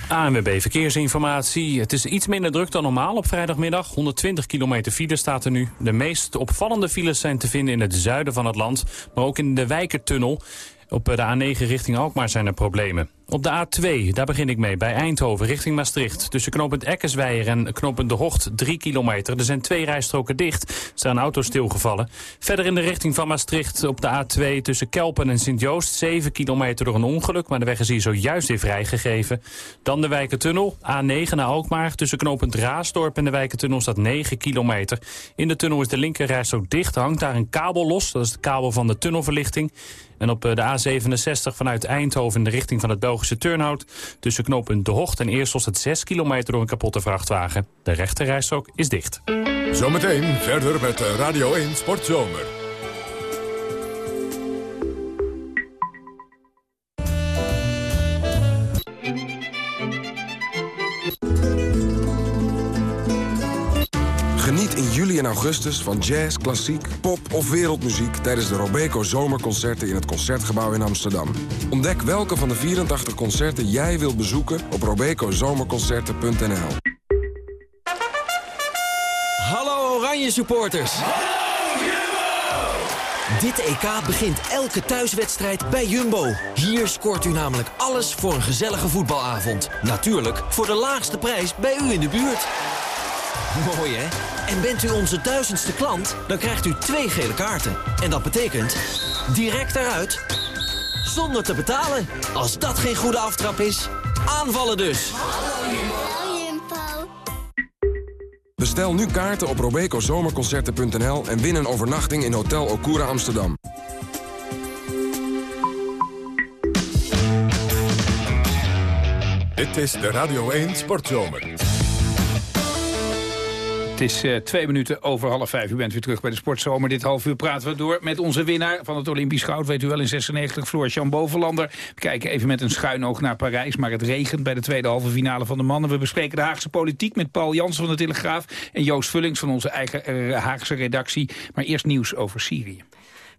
ANWB Verkeersinformatie. Het is iets minder druk dan normaal op vrijdagmiddag. 120 kilometer file staat er nu. De meest opvallende files zijn te vinden in het zuiden van het land. Maar ook in de Wijkertunnel. Op de A9 richting Alkmaar zijn er problemen. Op de A2, daar begin ik mee, bij Eindhoven richting Maastricht. Tussen knooppunt Eckersweijer en knooppunt De Hocht, 3 kilometer. Er zijn twee rijstroken dicht, er staan auto's stilgevallen. Verder in de richting van Maastricht op de A2 tussen Kelpen en Sint-Joost... 7 kilometer door een ongeluk, maar de weg is hier zojuist weer vrijgegeven. Dan de Wijkentunnel, A9 naar Alkmaar. Tussen knooppunt Raasdorp en de Wijkentunnel staat 9 kilometer. In de tunnel is de linkerrijstrook dicht, hangt daar een kabel los. Dat is de kabel van de tunnelverlichting. En op de A67 vanuit Eindhoven in de richting van het Belgische Turnhout... tussen knooppunt De Hocht en Eersels het 6 kilometer door een kapotte vrachtwagen. De rechterrijstrook is dicht. Zometeen verder met Radio 1 Sportzomer. In juli en augustus van jazz, klassiek, pop of wereldmuziek... tijdens de Robeco Zomerconcerten in het Concertgebouw in Amsterdam. Ontdek welke van de 84 concerten jij wilt bezoeken op robecozomerconcerten.nl. Hallo Oranje supporters! Dit EK begint elke thuiswedstrijd bij Jumbo. Hier scoort u namelijk alles voor een gezellige voetbalavond. Natuurlijk voor de laagste prijs bij u in de buurt. Mooi hè? En bent u onze duizendste klant, dan krijgt u twee gele kaarten. En dat betekent direct eruit, zonder te betalen. Als dat geen goede aftrap is, aanvallen dus. Bestel nu kaarten op robecozomerconcerten.nl en win een overnachting in Hotel Okura Amsterdam. Dit is de Radio 1 Sportzomer. Het is uh, twee minuten over half vijf. U bent weer terug bij de Sportzomer. Dit half uur praten we door met onze winnaar van het Olympisch goud. Weet u wel, in 96, Floor-Jan Bovenlander. We kijken even met een schuin oog naar Parijs. Maar het regent bij de tweede halve finale van de mannen. We bespreken de Haagse politiek met Paul Jansen van de Telegraaf... en Joost Vullings van onze eigen uh, Haagse redactie. Maar eerst nieuws over Syrië.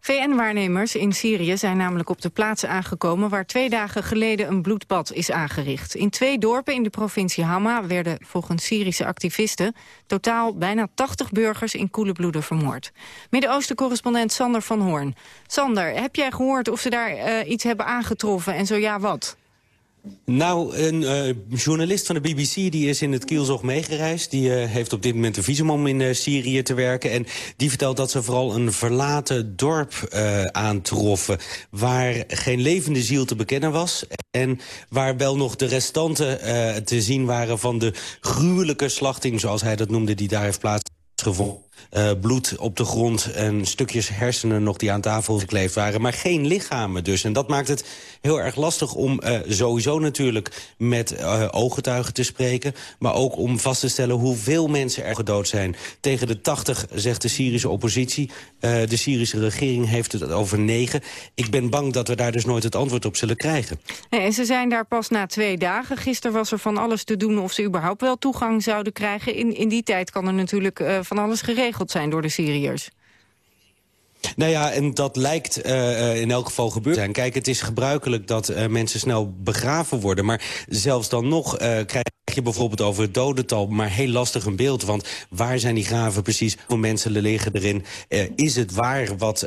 VN-waarnemers in Syrië zijn namelijk op de plaats aangekomen... waar twee dagen geleden een bloedbad is aangericht. In twee dorpen in de provincie Hama werden volgens Syrische activisten... totaal bijna 80 burgers in koele bloeden vermoord. Midden-Oosten-correspondent Sander van Hoorn. Sander, heb jij gehoord of ze daar uh, iets hebben aangetroffen en zo ja, wat? Nou, een uh, journalist van de BBC die is in het kielzog meegereisd. Die uh, heeft op dit moment een visum om in uh, Syrië te werken. En die vertelt dat ze vooral een verlaten dorp aantroffen... waar geen levende ziel te bekennen was. En waar wel nog de restanten te zien waren van de gruwelijke slachting... zoals hij dat noemde, die daar heeft plaatsgevonden. Uh, bloed op de grond en stukjes hersenen nog die aan tafel gekleefd waren. Maar geen lichamen dus. En dat maakt het heel erg lastig om uh, sowieso natuurlijk met uh, ooggetuigen te spreken. Maar ook om vast te stellen hoeveel mensen er gedood zijn. Tegen de 80 zegt de Syrische oppositie. de Syrische regering heeft het over negen. Ik ben bang dat we daar dus nooit het antwoord op zullen krijgen. Nee, en ze zijn daar pas na twee dagen. Gisteren was er van alles te doen of ze überhaupt wel toegang zouden krijgen. In, in die tijd kan er natuurlijk van alles geregeld zijn door de Syriërs. Nou ja, en dat lijkt uh, in elk geval gebeurd zijn. Kijk, het is gebruikelijk dat uh, mensen snel begraven worden. Maar zelfs dan nog krijg je bijvoorbeeld over het dodental... maar heel lastig een beeld. Want waar zijn die graven precies? Hoeveel mensen liggen erin? is het waar wat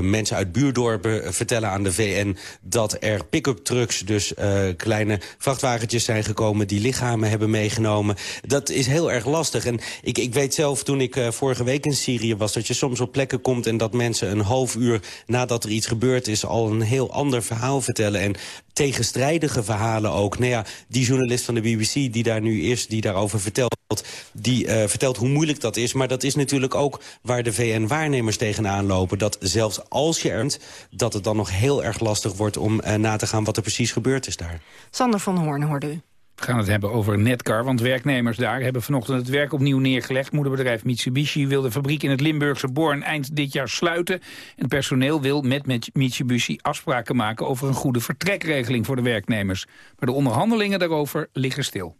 mensen uit buurdorpen vertellen aan de VN... dat er pick-up trucks, dus kleine vrachtwagentjes zijn gekomen... die lichamen hebben meegenomen? Dat is heel erg lastig. En ik, ik weet zelf, toen ik vorige week in Syrië was... dat je soms op plekken komt en dat mensen een half uur nadat er iets gebeurd is... al een heel ander verhaal vertellen. En tegenstrijdige verhalen ook. Nou ja, die journalist van de BBC die daar nu is, die daarover vertelt... die uh, vertelt hoe moeilijk dat is. Maar dat is natuurlijk ook waar de VN-waarnemers tegenaan lopen. Dat zelfs als je ernt, dat het dan nog heel erg lastig wordt... om uh, na te gaan wat er precies gebeurd is daar. Sander van Hoorn hoorde u. We gaan het hebben over Netcar, want werknemers daar hebben vanochtend het werk opnieuw neergelegd. Moederbedrijf Mitsubishi wil de fabriek in het Limburgse Born eind dit jaar sluiten. En personeel wil met Mitsubishi afspraken maken over een goede vertrekregeling voor de werknemers. Maar de onderhandelingen daarover liggen stil.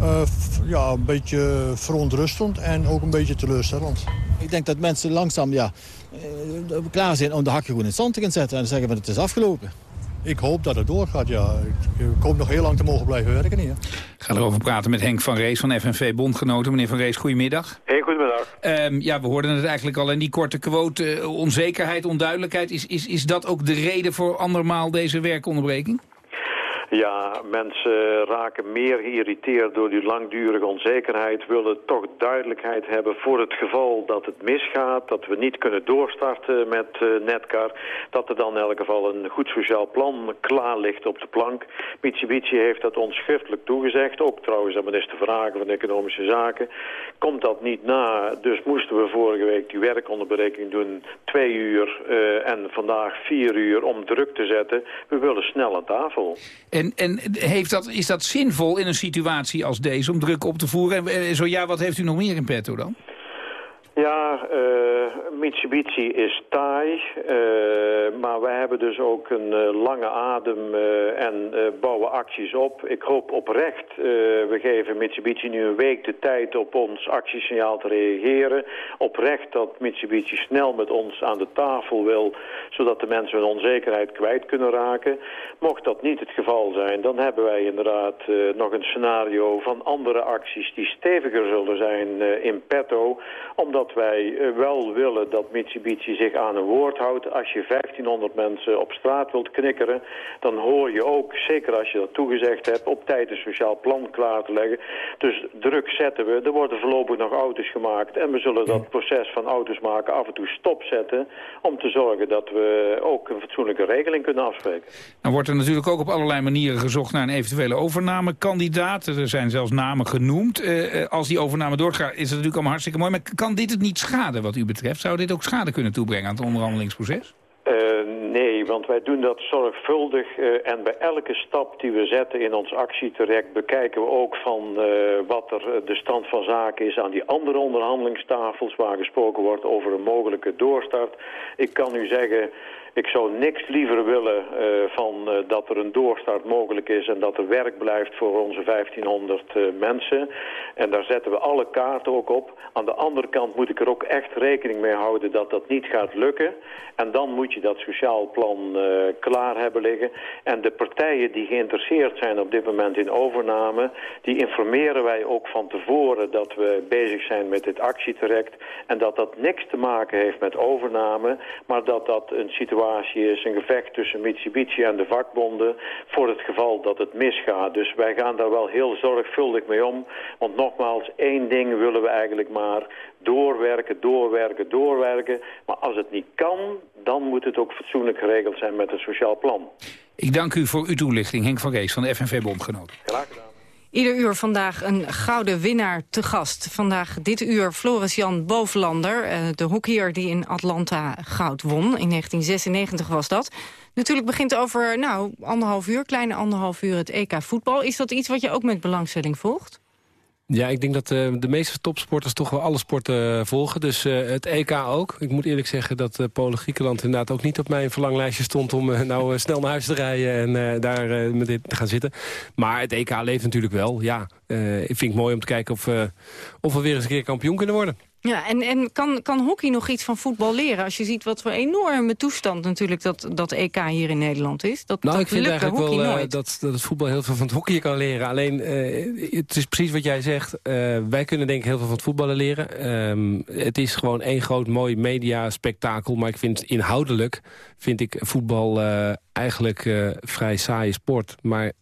Uh, ja, een beetje verontrustend en ook een beetje teleurstellend. Ik denk dat mensen langzaam ja, klaar zijn om de hakje goed in het zand te gaan zetten en zeggen dat het is afgelopen. Ik hoop dat het doorgaat, ja. Ik, hoop nog heel lang te mogen blijven werken hier. Ik ga erover praten met Henk van Rees van FNV Bondgenoten. Meneer van Rees, goedemiddag. Hey, goedemiddag. Um, ja, we hoorden het eigenlijk al in die korte quote. Uh, onzekerheid, onduidelijkheid. Is, is, is dat ook de reden voor andermaal deze werkonderbreking? Ja, mensen raken meer geïrriteerd door die langdurige onzekerheid, willen toch duidelijkheid hebben voor het geval dat het misgaat, dat we niet kunnen doorstarten met uh, Netcar, dat er dan in elk geval een goed sociaal plan klaar ligt op de plank. Mitsubishi heeft dat ons schriftelijk toegezegd, ook trouwens aan minister Vragen van Economische Zaken. Komt dat niet na, dus moesten we vorige week die werkonderbreking doen, twee uur uh, en vandaag vier uur om druk te zetten. We willen snel aan tafel. En, en heeft dat, is dat zinvol in een situatie als deze om druk op te voeren? En zo ja, wat heeft u nog meer in petto dan? Ja, uh, Mitsubishi is taai, uh, maar wij hebben dus ook een uh, lange adem en bouwen acties op. Ik hoop oprecht, we geven Mitsubishi nu een week de tijd op ons actiesignaal te reageren. Oprecht dat Mitsubishi snel met ons aan de tafel wil, zodat de mensen hun onzekerheid kwijt kunnen raken. Mocht dat niet het geval zijn, dan hebben wij inderdaad nog een scenario van andere acties die steviger zullen zijn in petto, omdat dat wij wel willen dat Mitsubishi zich aan een woord houdt. Als je 1500 mensen op straat wilt knikkeren, dan hoor je ook, zeker als je dat toegezegd hebt, op tijd een sociaal plan klaar te leggen. Dus druk zetten we. Er worden voorlopig nog auto's gemaakt en we zullen dat proces van auto's maken af en toe stopzetten om te zorgen dat we ook een fatsoenlijke regeling kunnen afspreken. Dan wordt er natuurlijk ook op allerlei manieren gezocht naar een eventuele overnamekandidaat. Er zijn zelfs namen genoemd. Uh, als die overname doorgaat is het natuurlijk allemaal hartstikke mooi. Maar kan dit het niet schaden wat u betreft? Zou dit ook schade kunnen toebrengen aan het onderhandelingsproces? Uh, nee, want wij doen dat zorgvuldig uh, en bij elke stap die we zetten in ons actietraject bekijken we ook van uh, wat er de stand van zaken is aan die andere onderhandelingstafels waar gesproken wordt over een mogelijke doorstart. Ik kan u zeggen, ik zou niks liever willen uh, van uh, dat er een doorstart mogelijk is en dat er werk blijft voor onze 1500 uh, mensen. En daar zetten we alle kaarten ook op. Aan de andere kant moet ik er ook echt rekening mee houden dat dat niet gaat lukken. En dan moet je dat sociaal plan klaar hebben liggen. En de partijen die geïnteresseerd zijn op dit moment in overname, die informeren wij ook van tevoren dat we bezig zijn met dit actietraject. En dat dat niks te maken heeft met overname, maar dat dat een situatie is een gevecht tussen Mitsubishi en de vakbonden voor het geval dat het misgaat. Dus wij gaan daar wel heel zorgvuldig mee om. Want nogmaals, één ding willen we eigenlijk maar doorwerken, doorwerken, doorwerken. Maar als het niet kan, dan moet het ook fatsoenlijk geregeld zijn met een sociaal plan. Ik dank u voor uw toelichting, Henk van Rees van de FNV Bondgenoten. Graag gedaan. Ieder uur vandaag een gouden winnaar te gast. Vandaag dit uur Floris-Jan Bovenlander, de hockeyer die in Atlanta goud won. In 1996 was dat. Natuurlijk begint over nou, anderhalf uur, kleine anderhalf uur het EK voetbal. Is dat iets wat je ook met belangstelling volgt? Ja, ik denk dat uh, de meeste topsporters toch wel alle sporten uh, volgen. Dus uh, het EK ook. Ik moet eerlijk zeggen dat Polen-Griekenland inderdaad ook niet op mijn verlanglijstje stond... om nou snel naar huis te rijden en daar met dit te gaan zitten. Maar het EK leeft natuurlijk wel, ja. ik vind het mooi om te kijken of, of we weer eens een keer kampioen kunnen worden. Ja, en, en kan, kan hockey nog iets van voetbal leren? Als je ziet wat voor enorme toestand natuurlijk dat, dat EK hier in Nederland is. Dat, nou, dat ik vind eigenlijk wel uh, dat, dat het voetbal heel veel van het hockey kan leren. Alleen, uh, het is precies wat jij zegt. Uh, wij kunnen denk ik heel veel van het voetballen leren. Um, het is gewoon één groot mooi media-spektakel. Maar ik vind inhoudelijk vind ik voetbal eigenlijk vrij saaie sport. Maar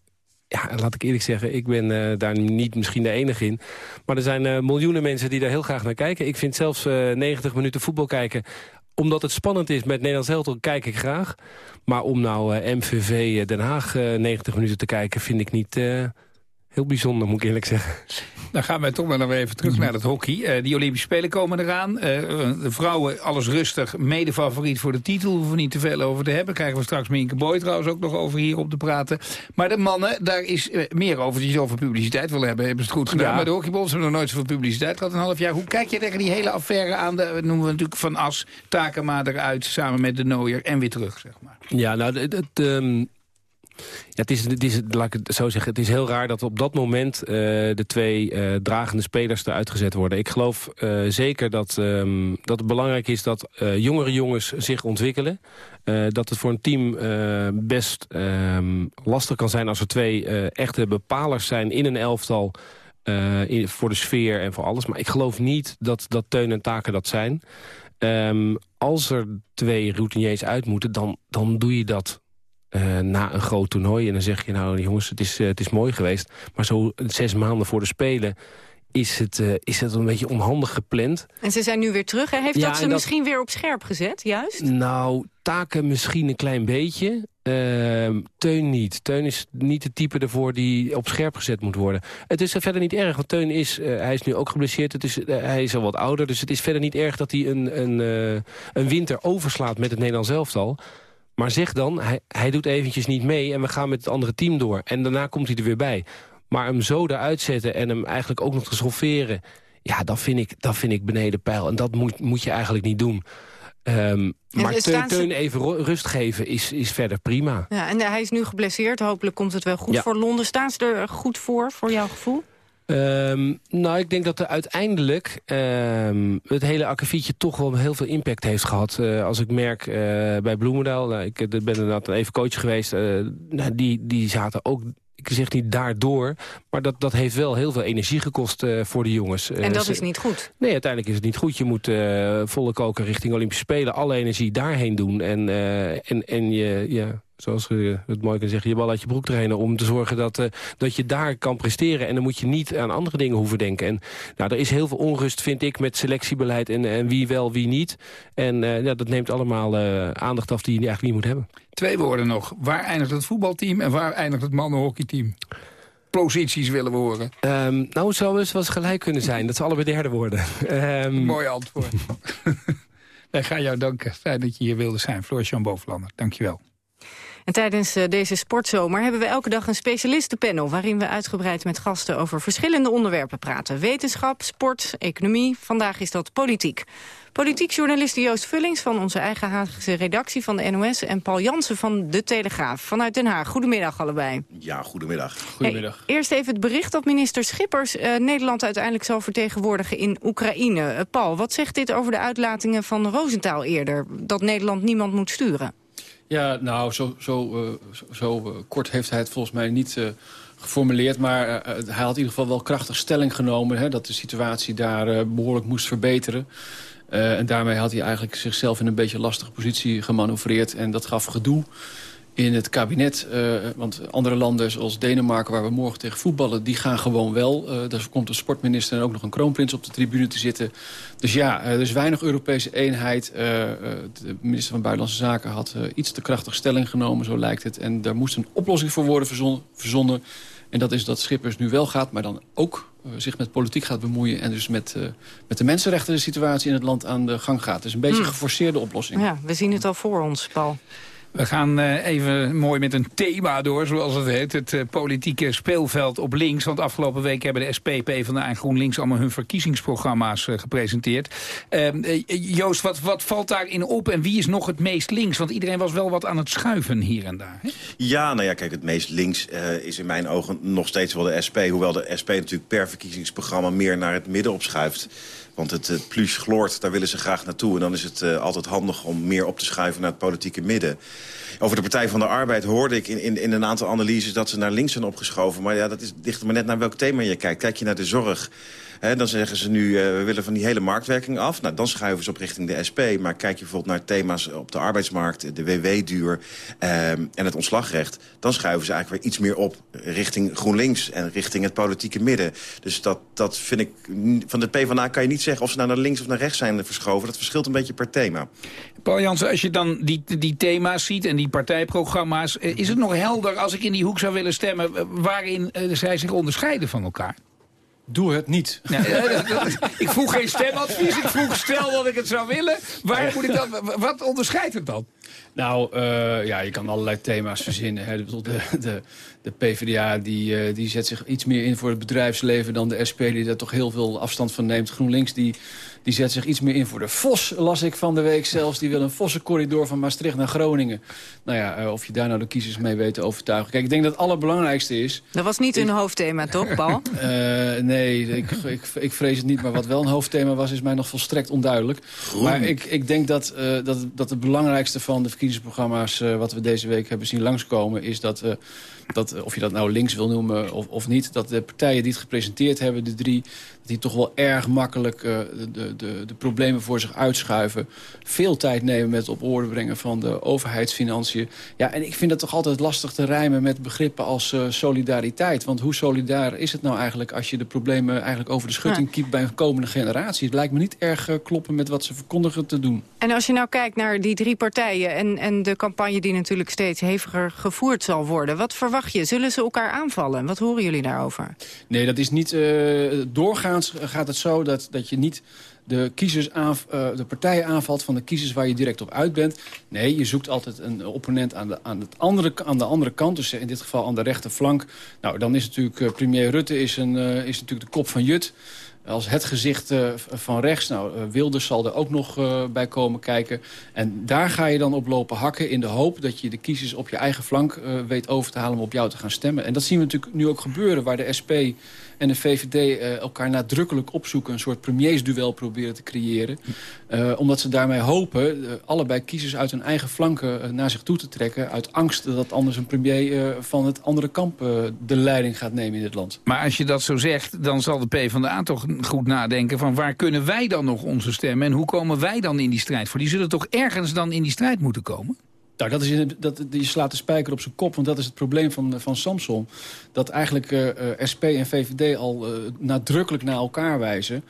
ja, laat ik eerlijk zeggen, ik ben uh, daar niet misschien de enige in. Maar er zijn uh, miljoenen mensen die daar heel graag naar kijken. Ik vind zelfs uh, 90 minuten voetbal kijken omdat het spannend is met Nederlands elftal, kijk ik graag. Maar om nou MVV Den Haag 90 minuten te kijken, vind ik niet heel bijzonder, moet ik eerlijk zeggen. Dan gaan we toch maar nog even terug naar het hockey. Uh, die Olympische Spelen komen eraan. Uh, de vrouwen, alles rustig, mede favoriet voor de titel. Hoeven we niet te veel over te hebben. Krijgen we straks Minke Boy trouwens ook nog over hier op te praten. Maar de mannen, daar is uh, meer over. Die over publiciteit willen hebben, hebben ze het goed gedaan. Ja. Maar de hockeybonds hebben nog nooit zoveel publiciteit gehad een half jaar. Hoe kijk je tegen die hele affaire aan? De, noemen we natuurlijk Van As, Takema eruit, samen met de Nooier en weer terug, zeg maar. Ja, nou, het, um, ja, het is, het is, laat ik zo zeggen, het is heel raar dat op dat moment uh, de twee uh, dragende spelers eruit gezet worden. Ik geloof uh, zeker dat, um, dat het belangrijk is dat jongere jongens zich ontwikkelen. dat het voor een team best um, lastig kan zijn als er twee echte bepalers zijn in een elftal... Voor de sfeer en voor alles. Maar ik geloof niet dat, dat Teun en Taken dat zijn. Um, als er twee routiniers uit moeten, dan, dan doe je dat uh, na een groot toernooi. En dan zeg je, nou jongens, het is, uh, het is mooi geweest. Maar zo zes maanden voor de Spelen is het, uh, is het een beetje onhandig gepland. En ze zijn nu weer terug. Hè? Heeft ja, dat ze dat... misschien weer op scherp gezet, juist? Nou, taken misschien een klein beetje. Uh, Teun niet. Teun is niet de type ervoor die op scherp gezet moet worden. Het is verder niet erg, want Teun is, uh, hij is nu ook geblesseerd. Het is, uh, hij is al wat ouder, dus het is verder niet erg dat hij een, een, een winter overslaat met het Nederlands elftal. Maar zeg dan, hij, hij doet eventjes niet mee en we gaan met het andere team door. En daarna komt hij er weer bij. Maar hem zo eruit zetten en hem eigenlijk ook nog te schofferen... ja, dat vind ik, dat vind ik beneden pijl. En dat moet, moet je eigenlijk niet doen. Um, maar Teun, Teun even rust geven is, is verder prima. Ja, en hij is nu geblesseerd. Hopelijk komt het wel goed ja. voor Londen. Staan ze er goed voor, voor jouw gevoel? Um, nou, ik denk dat er uiteindelijk um, het hele akkefietje toch wel heel veel impact heeft gehad. Uh, als ik merk uh, bij Bloemendaal, uh, ik ben inderdaad even coach geweest, nou, die, die zaten ook ik zeg niet daardoor, maar dat, dat heeft wel heel veel energie gekost uh, voor de jongens. En dat is niet goed? Nee, uiteindelijk is het niet goed. Je moet uh, volle koken richting Olympische Spelen, alle energie daarheen doen. En, uh, en, en je, ja, zoals je het mooi kan zeggen, je bal uit je broek trainen... om te zorgen dat, uh, dat je daar kan presteren. En dan moet je niet aan andere dingen hoeven denken. En nou, er is heel veel onrust, vind ik, met selectiebeleid... en, en wie wel, wie niet. En uh, ja, dat neemt allemaal uh, aandacht af die je eigenlijk niet moet hebben. Twee woorden nog. Waar eindigt het voetbalteam en waar eindigt het mannenhockeyteam? Posities willen we horen. Um, nou, het zou eens wel eens gelijk kunnen zijn. Dat ze allebei derde worden. um... Mooi antwoord. Wij gaan jou danken. Fijn dat je hier wilde zijn. Floris-Jan Bovenlander, dank je wel. En tijdens uh, deze sportzomer hebben we elke dag een specialistenpanel... waarin we uitgebreid met gasten over verschillende onderwerpen praten. Wetenschap, sport, economie. Vandaag is dat politiek. Politiek journalist Joost Vullings van onze eigen Haagse redactie van de NOS... en Paul Jansen van De Telegraaf vanuit Den Haag. Goedemiddag allebei. Ja, goedemiddag. Goedemiddag. Hey, eerst even het bericht dat minister Schippers uh, Nederland uiteindelijk zal vertegenwoordigen in Oekraïne. Uh, Paul, wat zegt dit over de uitlatingen van Rosenthal eerder? Dat Nederland niemand moet sturen? Ja, nou, zo, zo, uh, zo, zo kort heeft hij het volgens mij niet uh, geformuleerd. Maar hij had in ieder geval wel krachtig stelling genomen... Hè, dat de situatie daar behoorlijk moest verbeteren. en daarmee had hij eigenlijk zichzelf in een beetje lastige positie gemanoeuvreerd. En dat gaf gedoe in het kabinet. Uh, want andere landen zoals Denemarken, waar we morgen tegen voetballen... die gaan gewoon wel. Uh, daar komt een sportminister en ook nog een kroonprins op de tribune te zitten. Dus ja, uh, er is weinig Europese eenheid. de minister van Buitenlandse Zaken had iets te krachtig stelling genomen, zo lijkt het. En daar moest een oplossing voor worden verzonnen. verzonnen. En dat is dat Schippers nu wel gaat, maar dan ook zich met politiek gaat bemoeien... en dus met, met de mensenrechten de situatie in het land aan de gang gaat. Dus een beetje een hmm. geforceerde oplossing. Ja, we zien het al voor ons, Paul. We gaan uh, even mooi met een thema door, zoals het heet. Het uh, politieke speelveld op links. Want afgelopen week hebben de SP, PvdA en GroenLinks... allemaal hun verkiezingsprogramma's uh, gepresenteerd. Ehm, Joost, wat, wat valt daarin op en wie is nog het meest links? Want iedereen was wel wat aan het schuiven hier en daar. Hè? Ja, nou ja, kijk, het meest links is in mijn ogen nog steeds wel de SP. Hoewel de SP natuurlijk per verkiezingsprogramma meer naar het midden opschuift. Want het, het plus gloort, daar willen ze graag naartoe. En dan is het uh, altijd handig om meer op te schuiven naar het politieke midden. Over de Partij van de Arbeid hoorde ik in, in, in een aantal analyses... dat ze naar links zijn opgeschoven. Maar ja, dat is, ligt maar net naar welk thema je kijkt. Kijk je naar de zorg Dan zeggen ze nu, eh, we willen van die hele marktwerking af. Nou, dan schuiven ze op richting de SP. Maar kijk je bijvoorbeeld naar thema's op de arbeidsmarkt... de WW-duur ehm, en het ontslagrecht... dan schuiven ze eigenlijk weer iets meer op richting GroenLinks... en richting het politieke midden. Dus dat, dat vind ik... Van de PvdA kan je niet zeggen of ze nou naar links of naar rechts zijn verschoven. Dat verschilt een beetje per thema. Paul Jansen, als je dan die, die thema's ziet en die partijprogramma's... Eh, is het nog helder als ik in die hoek zou willen stemmen... Eh, waarin zij zich onderscheiden van elkaar? Doe het niet. ik vroeg geen stemadvies. Ik vroeg stel dat ik het zou willen. Waar moet ik dan, wat onderscheidt het dan? Nou, uh, ja, je kan allerlei thema's verzinnen. Hè. De, de, de PvdA die, uh, die zet zich iets meer in voor het bedrijfsleven... dan de SP die daar toch heel veel afstand van neemt. GroenLinks die die zet zich iets meer in voor de Vos, las ik van de week zelfs. Die wil een Vossencorridor van Maastricht naar Groningen. Nou ja, uh, of je daar nou de kiezers mee weet te overtuigen. Kijk, ik denk dat het allerbelangrijkste is... Dat was niet hun hoofdthema, toch, Paul? uh, nee, ik, ik, ik, vrees het niet. Maar wat wel een hoofdthema was, is mij nog volstrekt onduidelijk. Groen. Maar ik, ik denk dat, uh, dat, dat het belangrijkste van de verkiezingsprogramma's... wat we deze week hebben zien langskomen, is dat dat, of je dat nou links wil noemen of, of niet... dat de partijen die het gepresenteerd hebben, de drie... die toch wel erg makkelijk uh, de, de, de problemen voor zich uitschuiven. Veel tijd nemen met het op orde brengen van de overheidsfinanciën. Ja, en ik vind het toch altijd lastig te rijmen met begrippen als uh, solidariteit. Want hoe solidair is het nou eigenlijk... als je de problemen eigenlijk over de schutting ja. bij een komende generatie? Het lijkt me niet erg uh, kloppen met wat ze verkondigen te doen. En als je nou kijkt naar die drie partijen... en, en de campagne die natuurlijk steeds heviger gevoerd zal worden... wat verwacht je? Zullen ze elkaar aanvallen? Wat horen jullie daarover? Nee, dat is niet... Uh, doorgaans gaat het zo dat, dat je niet de, kiezers uh, de partijen aanvalt van de kiezers waar je direct op uit bent. Nee, je zoekt altijd een opponent aan de, aan, het andere, aan de andere kant. Dus in dit geval aan de rechterflank. Nou, dan is natuurlijk uh, premier Rutte is, een, uh, is natuurlijk de kop van Jut als het gezicht van rechts. Nou, Wilders zal er ook nog bij komen kijken. En daar ga je dan op lopen hakken in de hoop... dat je de kiezers op je eigen flank weet over te halen om op jou te gaan stemmen. En dat zien we natuurlijk nu ook gebeuren... waar de SP en de VVD uh, elkaar nadrukkelijk opzoeken... een soort premiersduel proberen te creëren. Uh, omdat ze daarmee hopen uh, allebei kiezers uit hun eigen flanken naar zich toe te trekken... uit angst dat anders een premier van het andere kamp de leiding gaat nemen in dit land. Maar als je dat zo zegt, dan zal de PvdA toch goed nadenken... van waar kunnen wij dan nog onze stemmen en hoe komen wij dan in die strijd voor? Die zullen toch ergens dan in die strijd moeten komen? Nou, dat is, dat, je slaat de spijker op zijn kop, want dat is het probleem van, van Samson. Dat eigenlijk uh, SP en VVD al nadrukkelijk naar elkaar wijzen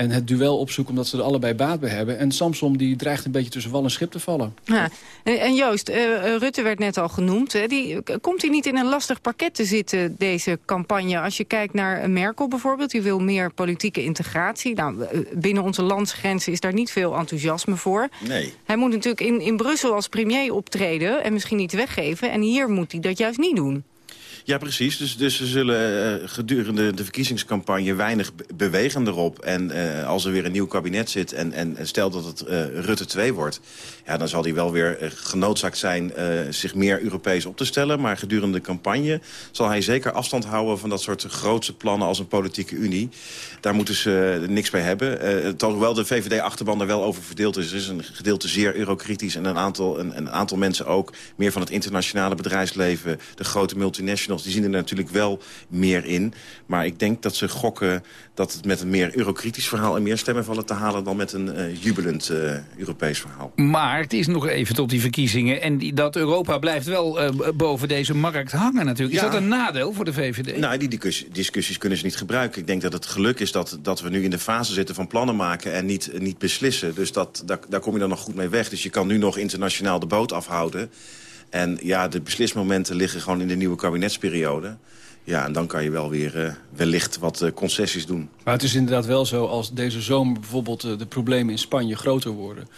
en het duel opzoeken omdat ze er allebei baat bij hebben. En Samsom die dreigt een beetje tussen wal en schip te vallen. Ja. En Joost, uh, Rutte werd net al genoemd. Hè. Die, komt hij niet in een lastig pakket te zitten, deze campagne? Als je kijkt naar Merkel bijvoorbeeld, die wil meer politieke integratie. Nou, binnen onze landsgrenzen is daar niet veel enthousiasme voor. Nee. Hij moet natuurlijk in, in Brussel als premier optreden en misschien niet weggeven. En hier moet hij dat juist niet doen. Ja, precies. Dus, dus ze zullen uh, gedurende de verkiezingscampagne weinig bewegen erop. En uh, als er weer een nieuw kabinet zit en, en stel dat het uh, Rutte 2 wordt... Ja, dan zal hij wel weer genoodzaakt zijn zich meer Europees op te stellen. Maar gedurende de campagne zal hij zeker afstand houden... van dat soort grootse plannen als een politieke unie. Daar moeten ze niks bij hebben. hoewel de VVD-achterban er wel over verdeeld is. Er is een gedeelte zeer eurokritisch en een aantal, een, een aantal mensen ook... meer van het internationale bedrijfsleven, de grote multinationals die zien er natuurlijk wel meer in. Maar ik denk dat ze gokken dat het met een meer eurokritisch verhaal... en meer stemmen vallen te halen dan met een uh, jubelend uh, Europees verhaal. Maar het is nog even tot die verkiezingen. En die, dat Europa blijft wel uh, boven deze markt hangen natuurlijk. Is ja. dat een nadeel voor de VVD? Nou, die discussies, discussies kunnen ze niet gebruiken. Ik denk dat het geluk is dat, dat we nu in de fase zitten van plannen maken... en niet, niet beslissen. Dus dat, daar, daar kom je dan nog goed mee weg. Dus je kan nu nog internationaal de boot afhouden... En ja, de beslismomenten liggen gewoon in de nieuwe kabinetsperiode. Ja, en dan kan je wel weer uh, wellicht wat uh, concessies doen. Maar het is inderdaad wel zo, als deze zomer bijvoorbeeld uh, de problemen in Spanje groter worden...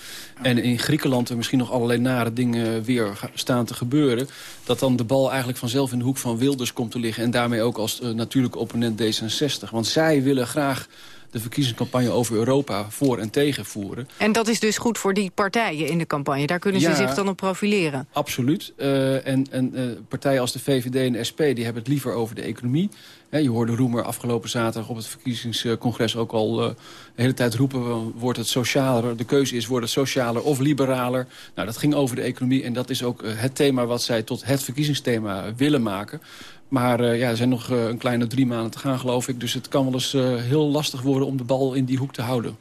en in Griekenland er misschien nog allerlei nare dingen weer staan te gebeuren... dat dan de bal eigenlijk vanzelf in de hoek van Wilders komt te liggen... en daarmee ook als natuurlijke opponent D66. Want zij willen graag de verkiezingscampagne over Europa voor en tegen voeren. En dat is dus goed voor die partijen in de campagne? Daar kunnen ze ja, zich dan op profileren? Absoluut. Uh, en en uh, partijen als de VVD en de SP die hebben het liever over de economie. He, je hoorde Roemer afgelopen zaterdag op het verkiezingscongres ook al uh, de hele tijd roepen... wordt het socialer, de keuze is wordt het socialer of liberaler. Nou, dat ging over de economie en dat is ook het thema wat zij tot het verkiezingsthema willen maken. Maar uh, ja, er zijn nog uh, een kleine drie maanden te gaan, geloof ik. Dus het kan wel eens uh, heel lastig worden om de bal in die hoek te houden.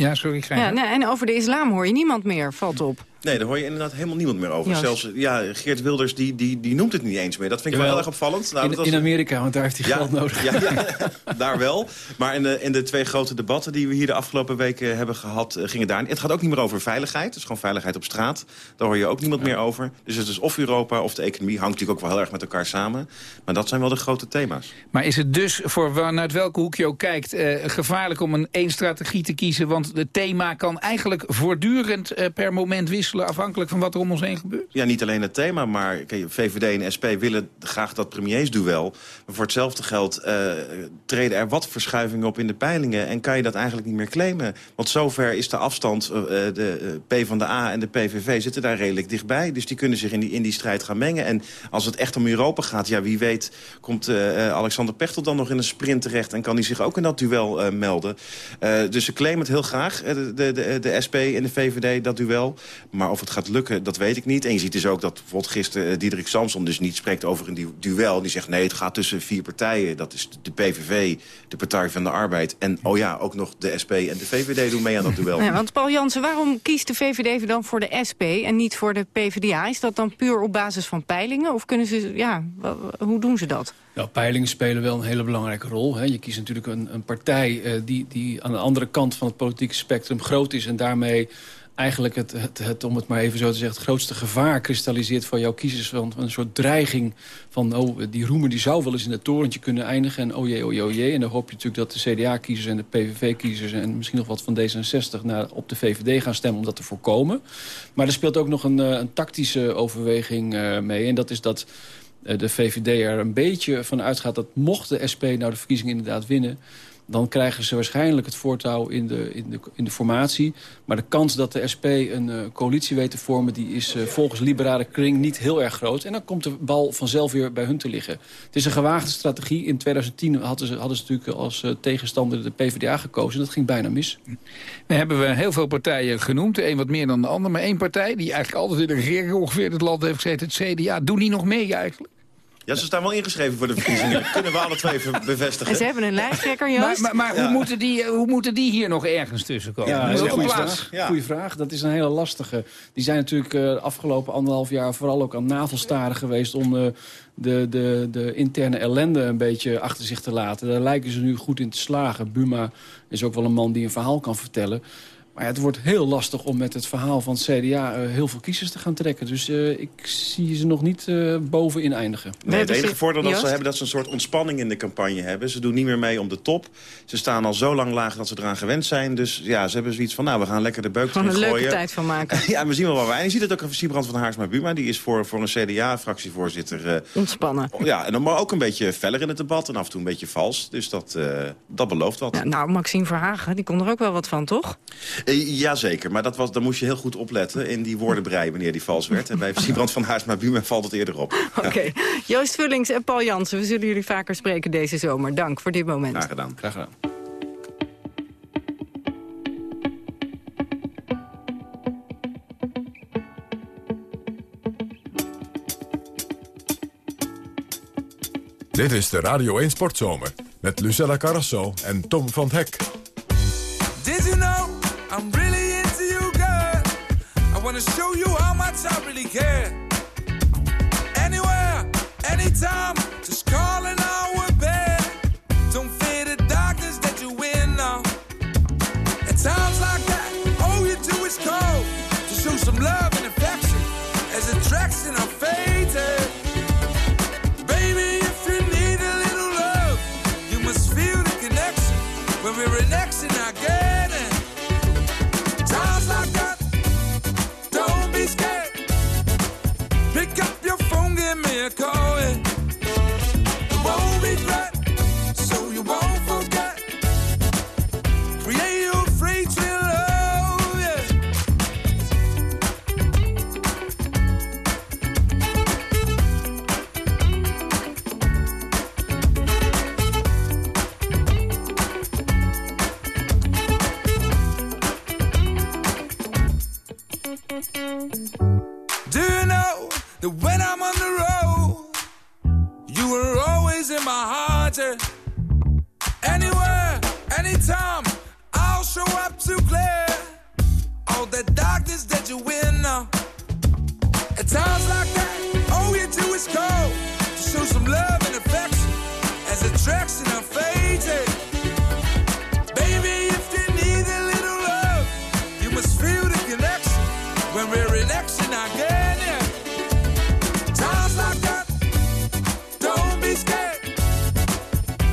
Ja, sorry, ja, nee, En over de islam hoor je niemand meer, valt op. Nee, daar hoor je inderdaad helemaal niemand meer over. Zelfs ja, Geert Wilders die, die, die noemt het niet eens meer. Dat vind ik wel heel erg opvallend. Nou, in, was... in, Amerika, want daar heeft hij ja, geld nodig. Ja, ja, daar wel. Maar in de, in de twee grote debatten die we hier de afgelopen weken hebben gehad... Uh, ging het daar Het gaat ook niet meer over veiligheid. Het is gewoon veiligheid op straat. Daar hoor je ook niemand meer over. Dus het is of Europa of de economie. Hangt natuurlijk ook wel heel erg met elkaar samen. Maar dat zijn wel de grote thema's. Maar is het dus, voor vanuit welke hoek je ook kijkt... Uh, gevaarlijk om een één strategie te kiezen? Want het thema kan eigenlijk voortdurend uh, per moment wisselen... afhankelijk van wat er om ons heen gebeurt? Ja, niet alleen het thema, maar VVD en SP willen graag dat premiersduel. Maar voor hetzelfde geld uh, treden er wat verschuivingen op in de peilingen... en kan je dat eigenlijk niet meer claimen. Want zover is de afstand, uh, de PvdA en de PVV zitten daar redelijk dichtbij. Dus die kunnen zich in die, in die strijd gaan mengen. En als het echt om Europa gaat, ja, wie weet komt Alexander Pechtel dan nog in een sprint terecht... en kan hij zich ook in dat duel melden. dus ze claimen het heel graag, de, de, de, de SP en de VVD, dat duel. Maar of het gaat lukken, dat weet ik niet. En je ziet dus ook dat bijvoorbeeld gisteren Diederik Samson dus niet spreekt over een duel. Die zegt nee, het gaat tussen vier partijen. Dat is de PVV, de Partij van de Arbeid... en oh ja, ook nog de SP en de VVD doen mee aan dat duel. Ja, want Paul Jansen, waarom kiest de VVD dan voor de SP en niet voor de PvdA? Is dat dan puur op basis van peilingen? Of kunnen ze, ja, hoe doen ze dat? Nou, peilingen spelen wel een hele belangrijke rol. Hè. Je kiest natuurlijk een, een partij uh, die, die aan de andere kant van het politieke spectrum groot is... en daarmee eigenlijk het, het, het, om het maar even zo te zeggen... het grootste gevaar kristalliseert voor jouw kiezers. Van een soort dreiging van... oh, die roemer die zou wel eens in het torentje kunnen eindigen... en oh jee, oh jee, oh jee. En dan hoop je natuurlijk dat de CDA-kiezers en de PVV-kiezers... en misschien nog wat van D66 naar, op de VVD gaan stemmen... om dat te voorkomen. Maar er speelt ook nog een, een tactische overweging uh, mee. En dat is dat de VVD er een beetje van uitgaat... dat mocht de SP nou de verkiezingen inderdaad winnen dan krijgen ze waarschijnlijk het voortouw in de, in de, in de formatie. Maar de kans dat de SP een uh, coalitie weet te vormen... die is uh, volgens liberale kring niet heel erg groot. En dan komt de bal vanzelf weer bij hun te liggen. Het is een gewaagde strategie. In 2010 hadden ze, hadden ze natuurlijk als uh, tegenstander de PvdA gekozen. Dat ging bijna mis. Dan hebben we heel veel partijen genoemd. De een wat meer dan de ander. Maar één partij die eigenlijk altijd in de regering ongeveer het land heeft gezeten. Het CDA. Doen die nog mee eigenlijk? Ja, ze staan wel ingeschreven voor de verkiezingen. Kunnen we alle twee even bevestigen. En ze hebben een lijsttrekker, Joost. Maar, maar, maar ja. hoe, moeten die, hoe moeten die hier nog ergens tussen komen? Ja, dat is een goede vraag. Ja. Goeie vraag. Dat is een hele lastige. Die zijn natuurlijk uh, de afgelopen anderhalf jaar vooral ook aan navelstaren geweest... om uh, de, de, de interne ellende een beetje achter zich te laten. Daar lijken ze nu goed in te slagen. Buma is ook wel een man die een verhaal kan vertellen... Maar ja, het wordt heel lastig om met het verhaal van het CDA uh, heel veel kiezers te gaan trekken. Dus uh, ik zie ze nog niet uh, bovenin eindigen. Nee, het enige voordeel dat ze hebben dat ze een soort ontspanning in de campagne hebben. Ze doen niet meer mee om de top. Ze staan al zo lang laag dat ze eraan gewend zijn. Dus ja, ze hebben zoiets van, nou, we gaan lekker de beuk Gewoon een leuke tijd van maken. ja, we zien wel waar wij. En je ziet het ook aan Siebrand van Haarsma Buma. Die is voor, voor een CDA-fractievoorzitter... Ontspannen. Ja, en dan maar ook een beetje feller in het debat. En af en toe een beetje vals. Dus dat, dat belooft wat. Ja, nou, Maxime Verhagen, die kon er ook wel wat van, toch? Jazeker, maar dat was, daar moest je heel goed opletten in die woordenbrei wanneer die vals werd. En bij Siebrand van Haarsma Buma valt het eerder op. Oké, okay. ja. Joost Vullings en Paul Jansen, we zullen jullie vaker spreken deze zomer. Dank voor dit moment. Graag gedaan. Graag gedaan. Dit is de Radio 1 Sportzomer met Lucella Carrasso en Tom van Hek. Wanna show you how much I really care. Anywhere, anytime,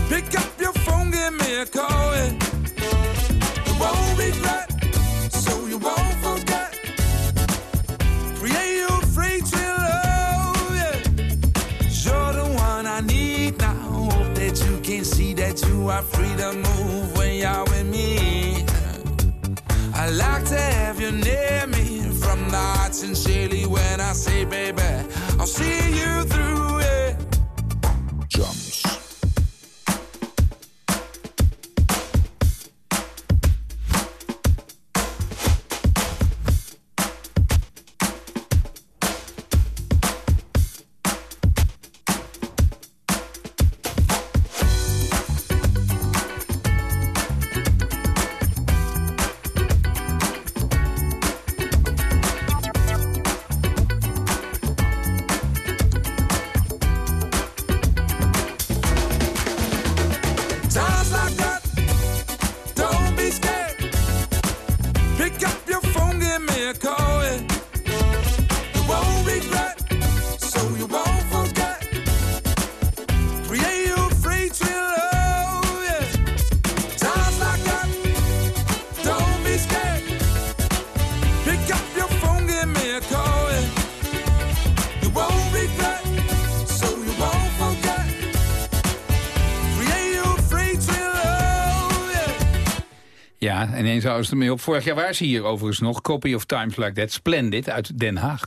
Pick up your phone, give me a call. Yeah. You won't regret, so you won't forget. Create your free love. Yeah. You're the one I need now. Hope that you can see that you are free to move when you're with me. I like to have you near me from the heart sincerely when I say, baby, I'll see you through it. Drums. En ineens houden ze ermee op. Vorig jaar waren ze hier overigens nog. Copy of Times Like That. Splendid. Uit Den Haag.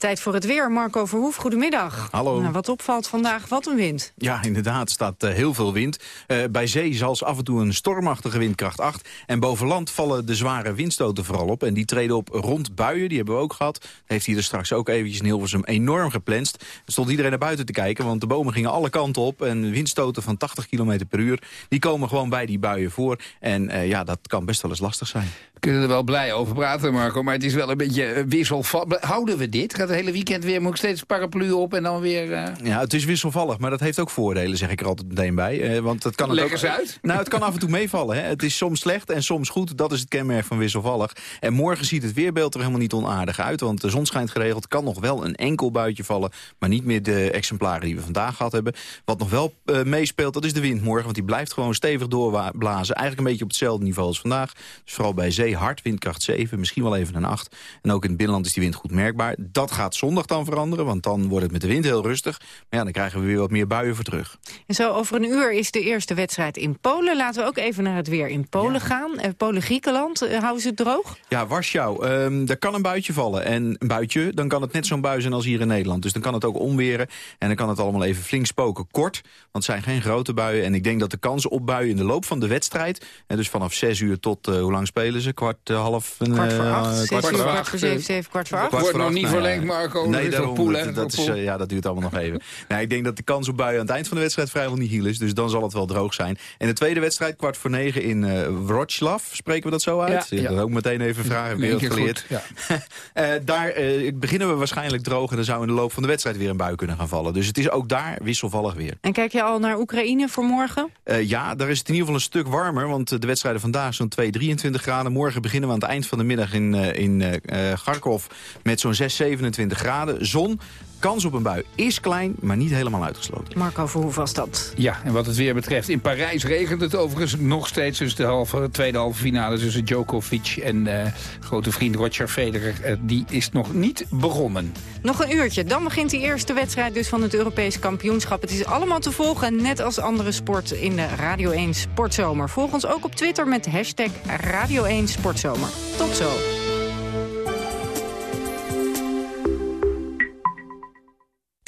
Tijd voor het weer. Marco Verhoef, goedemiddag. Hallo. Nou, wat opvalt vandaag, wat een wind. Ja, inderdaad, staat eh, heel veel wind. Eh, bij zee zelfs af en toe een stormachtige windkracht 8. En boven land vallen de zware windstoten vooral op. En die treden op rond buien, die hebben we ook gehad. Heeft hier er straks ook eventjes in Hilversum enorm geplenst. Er stond iedereen naar buiten te kijken, want de bomen gingen alle kanten op. En windstoten van 80 km per uur, die komen gewoon bij die buien voor. En eh, ja, dat kan best wel eens lastig zijn. We kunnen er wel blij over praten, Marco. Maar het is wel een beetje wisselvallig. Houden we dit? Gaat het hele weekend weer, moet ik steeds paraplu op en dan weer... eh, Ja, het is wisselvallig, maar dat heeft ook voordelen, zeg ik er altijd meteen bij. Eh, want het kan het ook, eens uit. Nou, het kan af en toe meevallen. Hè. Het is soms slecht en soms goed. Dat is het kenmerk van wisselvallig. En morgen ziet het weerbeeld er helemaal niet onaardig uit. Want de zon schijnt geregeld. kan nog wel een enkel buitje vallen. Maar niet meer de exemplaren die we vandaag gehad hebben. Wat nog wel eh, meespeelt, dat is de wind morgen. Want die blijft gewoon stevig doorblazen. Eigenlijk een beetje op hetzelfde niveau als vandaag. Dus vooral bij zee hard, windkracht 7. Misschien wel even een 8. En ook in het binnenland is die wind goed merkbaar. Dat gaat zondag dan veranderen. Want dan wordt het met de wind heel rustig. Maar ja, dan krijgen we weer wat meer buien voor terug. En zo over een uur is de eerste wedstrijd in Polen. Laten we ook even naar het weer in Polen gaan. Eh, Polen-Griekenland, eh, houden ze het droog? Ja, Warschau. ehm er kan een buitje vallen. En een buitje, dan kan het net zo'n bui zijn als hier in Nederland. Dus dan kan het ook onweren. En dan kan het allemaal even flink spoken. Kort, want het zijn geen grote buien. En ik denk dat de kans op buien in de loop van de wedstrijd... en dus vanaf 6 uur tot, eh, hoe lang spelen ze? Kwart, eh, half... eh, Kwart voor acht, zes kwart uur, voor kwart acht. voor zeven, zeven, kwart voor acht. Kwart Wordt nog niet nou verlengd, Marco. Nee, Dat daarom, dat, dat is, eh, ja, dat duurt allemaal nog even. nee, ik denk dat de kans op buien aan het eind van de wedstrijd vrijwel niet heel is. Dus dan zal het wel droog zijn. En de tweede wedstrijd, kwart voor negen in eh Wroclaw. Spreken we dat zo uit? Ja, Ik ja. wil ook meteen even vragen. Heb keer geleerd. goed, ja. Eh, daar eh, beginnen we waarschijnlijk droog. En dan zou in de loop van de wedstrijd weer een bui kunnen gaan vallen. Dus het is ook daar wisselvallig weer. En kijk je al naar Oekraïne voor morgen? Eh, ja, daar is het in ieder geval een stuk warmer. Want de wedstrijden vandaag zo'n 2, 23 graden. Morgen beginnen we aan het eind van de middag in, eh, in Kharkov met zo'n 6, 27 graden. Zon, kans op een bui is klein, maar niet helemaal uitgesloten. Marco Verhoef was dat. Ja, en wat het weer betreft, in Parijs regent het overigens nog steeds. Dus de halve, tweede halve finale tussen Djokovic en eh, grote vriend Roger Federer... eh, die is nog niet begonnen. Nog een uurtje, dan begint die eerste wedstrijd dus van het Europees kampioenschap. Het is allemaal te volgen, net als andere sport in de Radio 1 Sportzomer. Volg ons ook op Twitter met hashtag Radio 1 Sportzomer. Tot zo.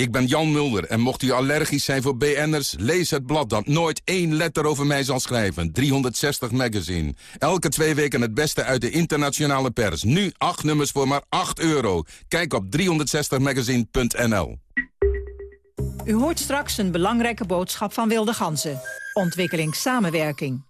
Ik ben Jan Mulder en mocht u allergisch zijn voor BN'ers... lees het blad dat nooit één letter over mij zal schrijven. 360 Magazine. Elke twee weken het beste uit de internationale pers. Nu acht nummers voor maar 8 euro. Kijk op 360magazine.nl U hoort straks een belangrijke boodschap van Wilde Ganzen. Ontwikkelingssamenwerking.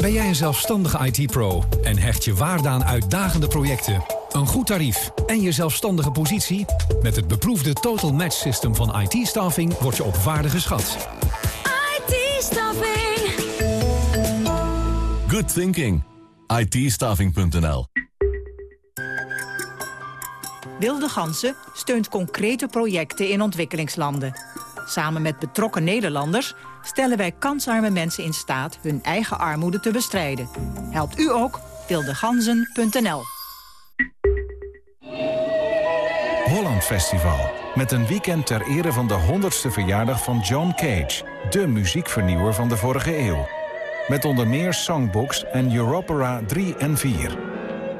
Ben jij een zelfstandige IT-pro en hecht je waarde aan uitdagende projecten, een goed tarief en je zelfstandige positie? Met het beproefde Total Match System van IT-staffing word je op waarde geschat. IT-staffing. Good thinking. IT-staffing.nl Wilde Gansen steunt concrete projecten in ontwikkelingslanden. Samen met betrokken Nederlanders stellen wij kansarme mensen in staat hun eigen armoede te bestrijden. Helpt u ook? wildeganzen.nl Holland Festival. Met een weekend ter ere van de 100ste verjaardag van John Cage. De muziekvernieuwer van de vorige eeuw. Met onder meer songbooks en Europera 3 en 4.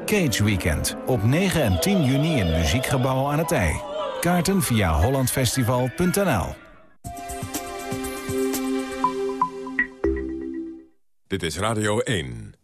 Cage Weekend op 9 en 10 juni in Muziekgebouw aan het IJ. Kaarten via hollandfestival.nl Dit is Radio 1.